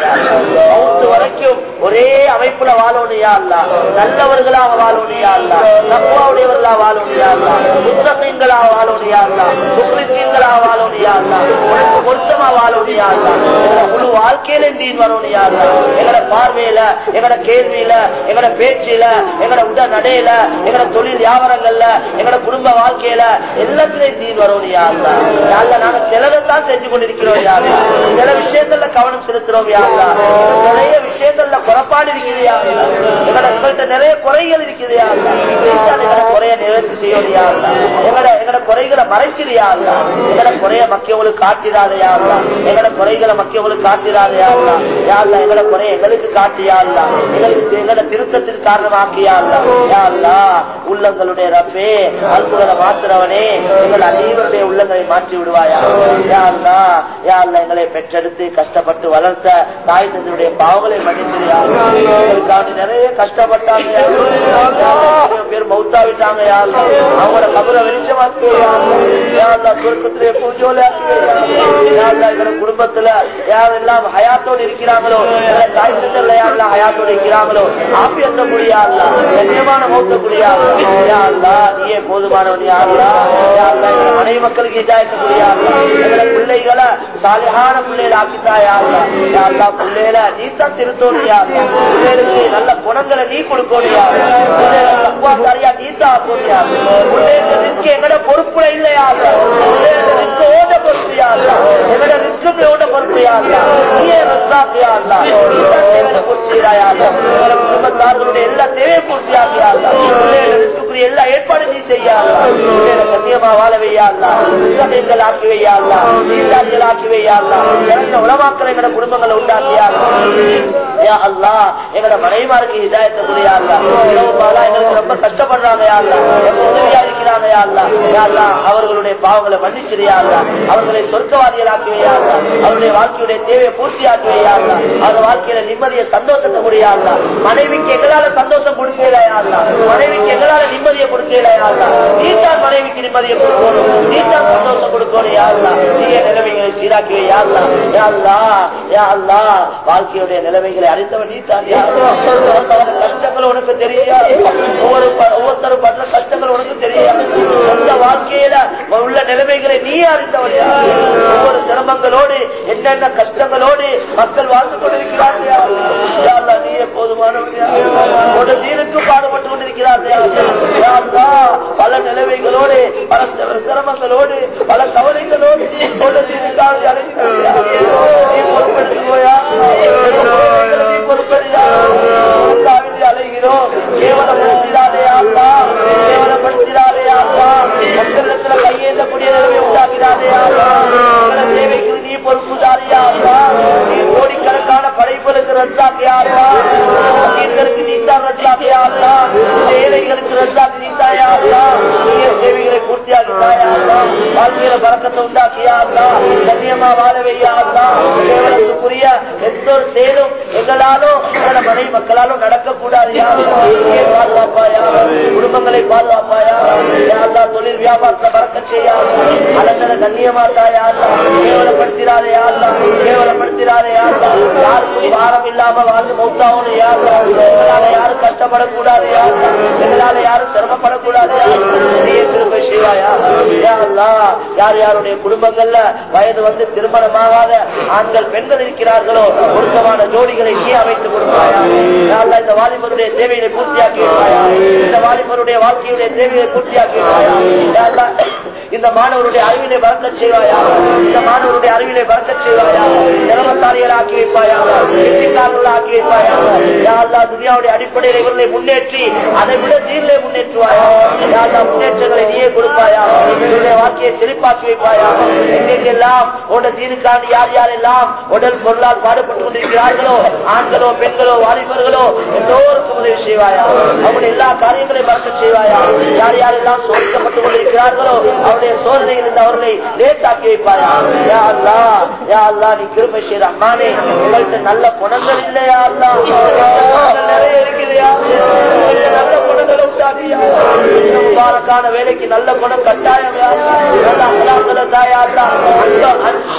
வரைக்கும் ஒரே அமைப்புல வாழணும் அல்ல? நல்லவர்களாக வாழணும் அல்ல? தப்பாவுடையவர்களா தப்புவாவுடையவர்களாக அல்ல? முத்தமீன்களா அல்லா அல்ல? வாழணும் யா அல்ல? உனக்கு பொருத்தமா வாழணும் அல்ல? முழு வாழ்க்கையில தீன் வரணும் அல்ல? எங்கட பார்வையில எங்கட கேள்வியில எங்கட பேச்சில எங்கட உட நடையில எங்கட தொழில் வியாபாரங்கள்ல எங்கட குடும்ப வாழ்க்கையில எல்லாத்திலையும் தீன் வரணும் அல்ல? அல்ல நாங்க சிலதான் செஞ்சு கொண்டிருக்கிறோம் யாரு? சில விஷயங்கள்ல கவனம் செலுத்துறோம் யா நிறைய விஷயங்கள்ல குறைபாடு இருக்குது யா எங்கட நிறைய குறைகள் இருக்குது எங்கட குறைய நிறைவேற்றி செய்யணும் எங்கட எங்கட குறைகளை மறைச்சிரியா அல்லா எங்கட குறைய மக்கியவங்களுக்கு காட்டிடாதையா எங்கட குறைகளை மக்கியவங்களுக்கு காட்டிடாதையா யார் அல்லா குறைய எங்களுக்கு காட்டியா? எங்களுக்கு எங்களோட திருத்தத்தின் காரணமாக்கியா? அல்லா உள்ளங்களுடைய ரப்பே அல்புகளை மாத்துறவனே எங்கள் அனைவருடைய உள்ளங்களை மாற்றி விடுவாயா? யாழ்லா யாருல எங்களை பெற்றெடுத்து கஷ்டப்பட்டு வளர்த்த தாய் தந்தையுடைய பாவங்களை மன்னிச்சிருயா எங்களுக்காண்டி நிறைய கஷ்டப்பட்டாங்க. பேர் மௌத்தாவிட்டாங்க. யாழ்லா அவங்களோட கபரை வெளிச்சமாக்கு யாழ்லா சுருக்கத்திலே பூஜோல எங்களோட குடும்பத்துல யாரெல்லாம் ஹயாத்தோடு இருக்கிறாங்களோ எங்களை தாய் தந்தைல யாரெல்லாம் ஹயாத்தோடு இருக்கிறாங்களோ ஆப்பியத்த முடியாதுல கண்ணியமான மௌத்த முடியாதா நீயே போதுமானவன் யாருலா யாருலா மக்களுக்கு இதாயத்த முடியாதா எங்களை பிள்ளைகளை சாலியான பிள்ளைகளை ஆக்கித்தாயா யாருலா பிள்ளைகளை நீ தான் திருத்தோணும் யாருலா நல்ல குணங்களை நீ கொடுக்கோடியா? யாரு நீ தான் ஆக்கணும் ரிஸ்க் எங்கட பொறுப்புல இல்லையா? ரிஸ்க் ஓட பொறுப்பு எங்கட ரிஸ்க் ஓட பொறுப்பு நீ தான் குடும்பத்தார்களுடைய எல்லா தேவையை பூர்த்தியாகியா எல்லா ஏற்பாடு நீ செய்யாதா சத்தியமா வாழ வையாதா புத்தகங்கள் ஆக்கி வையாதா நீண்டாளிகள் எங்கட குடும்பங்களை உண்டாக்கியா? அல்லா எங்கட மனைமாருக்கு இதாயத்தை எங்களுக்கு ரொம்ப கஷ்டப்படுறாங்க யாருலா உதவியா இருக்கிறாங்க யாருலா யாருலா அவர்களுடைய பாவங்களை மன்னிச்சிருயாதா அவர்களை சொர்க்கவாதிகளாக்குவையா அவருடைய வாழ்க்கையுடைய தேவையை பூர்த்தியாக்குவையா அவர் வாழ்க்கையில நிம்மதியை சந்தோஷத்தை முடியாதா மனைவிக்கு எங்களால சந்தோஷம் கொடுக்கலையாதா மனைவிக்கு எங்களால நிம்மதியை கொடுக்கலையாதா நீட்டால் மனைவிக்கு நிம்மதியை கொடுக்கணும் நீட்டால் சந்தோஷம் கொடுக்கணும் யாருலா நீங்க நிலைமைகளை சீராக்கி யாருலா யா வாழ்க்கையுடைய நிலைமைகளை அறிந்தவன் நீதான் கஷ்டங்கள் உனக்கு தெரியாது ஒவ்வொரு ஒவ்வொருத்தரும் பண்ற கஷ்டங்கள் உனக்கு தெரியாது சொந்த வாழ்க்கையில உள்ள நிலைமைகளை நீ அறிந்தவன் யாரு? ஒவ்வொரு சிரமங்களோடு என்னென்ன கஷ்டங்களோடு மக்கள் வாழ்ந்து கொண்டிருக்கிறார்கள் யாரு? யா அல்லாஹ், நீயே போதுமானவன் யாரு? உன்னோட தீனுக்கு பாடுபட்டு கொண்டிருக்கிறார்கள் பல நிலைமைகளோடு பல சிரமங்களோடு பல கவலைகளோடு உன்னோட தீனுக்காக அழைக்கிறார்கள் யாரு? அலைகிறோம் கேவலப்படுத்திடாதே ஆத்தா கேவலப்படுத்திடாதே ஆத்தா மக்களிடத்துல கையேந்தக்கூடிய நிலைமை உண்டாக்கிறாதே ஆத்தா சேவை நீ பொறுப்புதாரியா நீ கோடிக்கணக்கான படைப்புகளுக்கு ரத்தாக்கியாரா மக்களுக்கு நீத்தான் ரத்தாக்கியாரா ஏழைகளுக்கு ரத்தாக்கி நீத்தாயாரா நீ தேவைகளை பூர்த்தியாக்கிட்டாயாரா வாழ்க்கையில பறக்கத்தை உண்டாக்கியாரா கண்ணியமா வாழ புரிய எந்த ஒரு செயலும் எங்களாலும் எங்களோட மனை மக்களாலும் நடக்கக்கூடாது பாதுகாப்பாயா குடும்பங்களை பாதுகாப்பாயா யாரா தொழில் வியாபாரத்தை பறக்க செய்யாதா அலங்கல கண்ணியமாத்தாயா கேவலப்படுத்திடாதே யாரா கேவலப்படுத்திடாதே யாரா யாருக்கும் பாரம் இல்லாம வாழ்ந்து மௌத்தாவும் யாரா எங்களால யாரும் கஷ்டப்படக்கூடாது யாரா எங்களால யாரும் சிரமப்படக்கூடாது திரும்ப செய்வாயா? யா அல்லாஹ், யார் யாருடைய குடும்பங்கள்ல வயது வந்து திருமணமாகாத ஆண்கள் பெண்கள் இருக்கிறார்களோ பொருத்தமான ஜோடிகளை நீ அமைத்துக் கொடுப்பாயா? யா இந்த வாலிபருடைய தேவையை பூர்த்தியாக்கி விடுவாயா இந்த வாலிபருடைய வாழ்க்கையுடைய தேவையை பூர்த்தியாக்கி விடுவாயா இந்த மாணவருடைய அறிவிலை வளர்க்க செய்வாயா இந்த மாணவருடைய அறிவிலை வளர்க்க செய்வாயா திறமசாலிகளை ஆக்கி வைப்பாயா வெற்றிக்காரர்களை ஆக்கி வைப்பாயா யா துனியாவுடைய அடிப்படையில் இவர்களை முன்னேற்றி அதை விட தீர்லை முன்னேற்றுவாயா யா முன்னேற்றங்களை நீயே கொடுப்பாயா இவருடைய வாழ்க்கையை செழிப்பாக்கி வைப்பாயா எங்கெங்கெல்லாம் உட தீனுக்காண்டி யார் யாரெல்லாம் உடல் பொருளால் பாடுபட்டுக் கொண்டிருக்கிறார்களோ ஆண்களோ பெண்களோ வாலிபர்களோ எல்லோருக்கும் உதவி செய்வாயா அவருடைய எல்லா காரியங்களையும் மறக்க செய்வாயா யார் யாரெல்லாம் சோதிக்கப்பட்டுக் கொண்டிருக்கிறார்களோ அவருடைய சோதனையில் இருந்து அவர்களை லேட்டாக்கி வைப்பாயா யா அல்லாஹ், யா அல்லா நீ கிருபை செய்த அம்மானே எங்கள்கிட்ட நல்ல குணங்கள் இல்லையா அல்லாஹ்? குணங்கள் நிறைய இருக்குதுயா நல்ல குணங்களை உண்டாக்கியா இந்த முபாரக்கான வேலைக்கு நல்ல குணம் கட்டாயம் யா அல்லாஹ். நல்ல அகலாக்களை தாயா அன்பு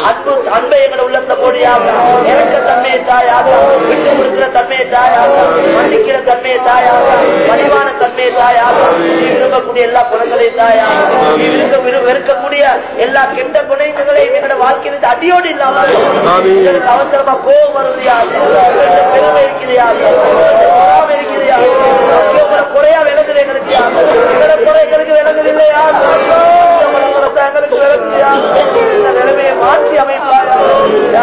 அன்பு அன்பை எங்களை உள்ளத்தை போடியாக இறக்க தன்மையை தாயாக விட்டு கொடுக்கிற தன்மையை தாயாக மன்னிக்கிற தன்மையை தாயாக பணிவான தன்மையை தாயாக நீ விரும்பக்கூடிய எல்லா குணங்களையும் தாயா நீ விரும்ப விரு- வெறுக்கக்கூடிய எல்லா கெட்ட குணங்களையும் எங்களோட வாழ்க்கையிலிருந்து அடியோடு இல்லாமல் அவசரமா கோபம் வருதியா பெருமை இருக்கிறியா இருக்கிறியா குறையா விளங்குது எங்களுக்கு எங்களோட குறை எங்களுக்கு விளங்குது இல்லையா நிலைமையை மாற்றி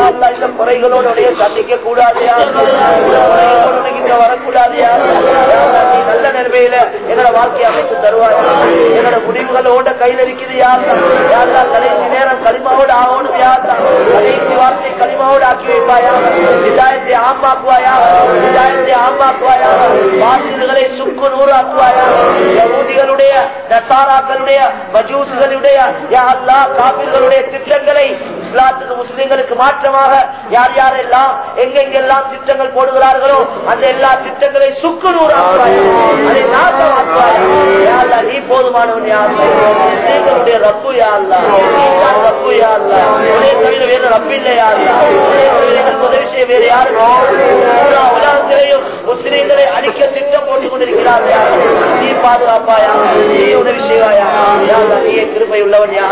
அல்லாஹ், இந்த குறைகளோடைய சந்திக்க கூடாதியா நல்ல எங்களோட வாழ்க்கையை அமைத்து தருவாய் எங்களோட முடிவுகளோட கையில் இருக்குது யாருதான் யாருதான் கடைசி நேரம் களிமாவோடு ஆகணும் யாருதான் கடைசி வார்த்தை களிமாவோடு ஆக்கி வைப்பாயா? விதாயத்தை ஆமாக்குவாயா விதாயத்தை ஆமாக்குவாயா வாசில்களை சுக்கு நூறு ஆக்குவாயா யகூதிகளுடைய நசாராக்களுடைய மஜூசுகளுடைய யா அல்லாஹ் காபிர்களுடைய திட்டங்களை இஸ்லாத்துக்கு முஸ்லிம்களுக்கு மாற்றமாக யார் யாரெல்லாம் எங்கெங்கெல்லாம் திட்டங்கள் போடுகிறார்களோ அந்த எல்லா திட்டங்களை சுக்கு நூறாக்குவாயா? அதை நாசமாக்குவாயா யா அல்லாஹ் நீ போதுமானவன் யா அல்லாஹ் முஸ்லிம்களுடைய ரப்பு யா அல்லாஹ் நீ தான் ரப்பு யா அல்லாஹ் உன்னை தவிர வேறு ரப்பு இல்லை யா அல்லாஹ் உன்னை தவிர எங்களுக்கு உதவி செய்ய வேறு யாரும் இல்லை. பூரா முஸ்லீம்களை அழிக்க திட்டம் போட்டுக் கொண்டிருக்கிறார்கள் நீ பாதுகாப்பாயா நீ உதவி செய்வாயா நீயே கிருபை உள்ளவன் யா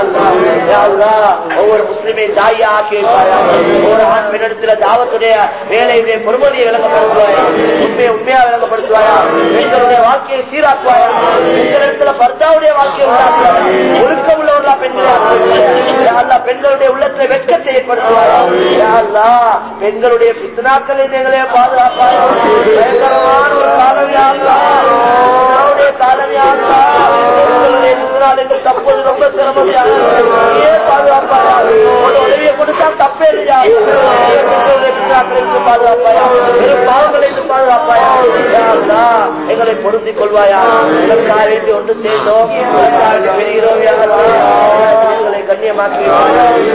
ஒவ்வொரு முஸ்லிமை தாயா ஆக்கி வைப்பாயா ஒவ்வொரு ஆண் பெண்ணிடத்துல தாவத்துடைய வேலையுடைய பொறுமதியை விளங்கப்படுத்துவாயா உண்மையை உண்மையா விளங்கப்படுத்துவாயா பெண்களுடைய வாழ்க்கையை சீராக்குவாயா பெண்களிடத்துல பர்தாவுடைய வாழ்க்கையை உண்டாக்குவாயா ஒழுக்கம் உள்ளவர்களா பெண்களா பெண்களுடைய உள்ளத்துல வெட்கத்தை ஏற்படுத்துவாயா பெண்களுடைய பித்தனாக்களை நீங்களே பாதுகாப்பாயா பயங்கரமான ஒரு காலம் யா அல்லாஹ். உன்னுடைய காலம் யா அல்லாஹ். பெண்களுடைய பித்தனாளுக்கு தப்பது ரொம்ப சிரமம் யா அல்லாஹ். நீயே பாதுகாப்பாயா ஒரு உதவியை கொடுத்தா தப்பே இல்லையா பெண்களுடைய பித்தனாக்களுக்கு பாதுகாப்பாயா வெறும் பாவங்களை இருந்து பாதுகாப்பாயா யா அல்லாஹ், எங்களை பொருந்திக் கொள்வாயா எங்களுக்காக வேண்டி ஒன்று சேர்ந்தோம் எங்களுக்காக வேண்டி பெறுகிறோம் யா அல்லாஹ். எங்களை கண்ணியமாக்கி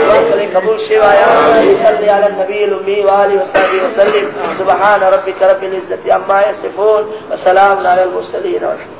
வாக்களை கபூல் செய்வாயா صلي على النبي الأمي وآله وصحبه وسلم سبحان ربك رب العزة عما يصفون وسلام على المرسلين والحمد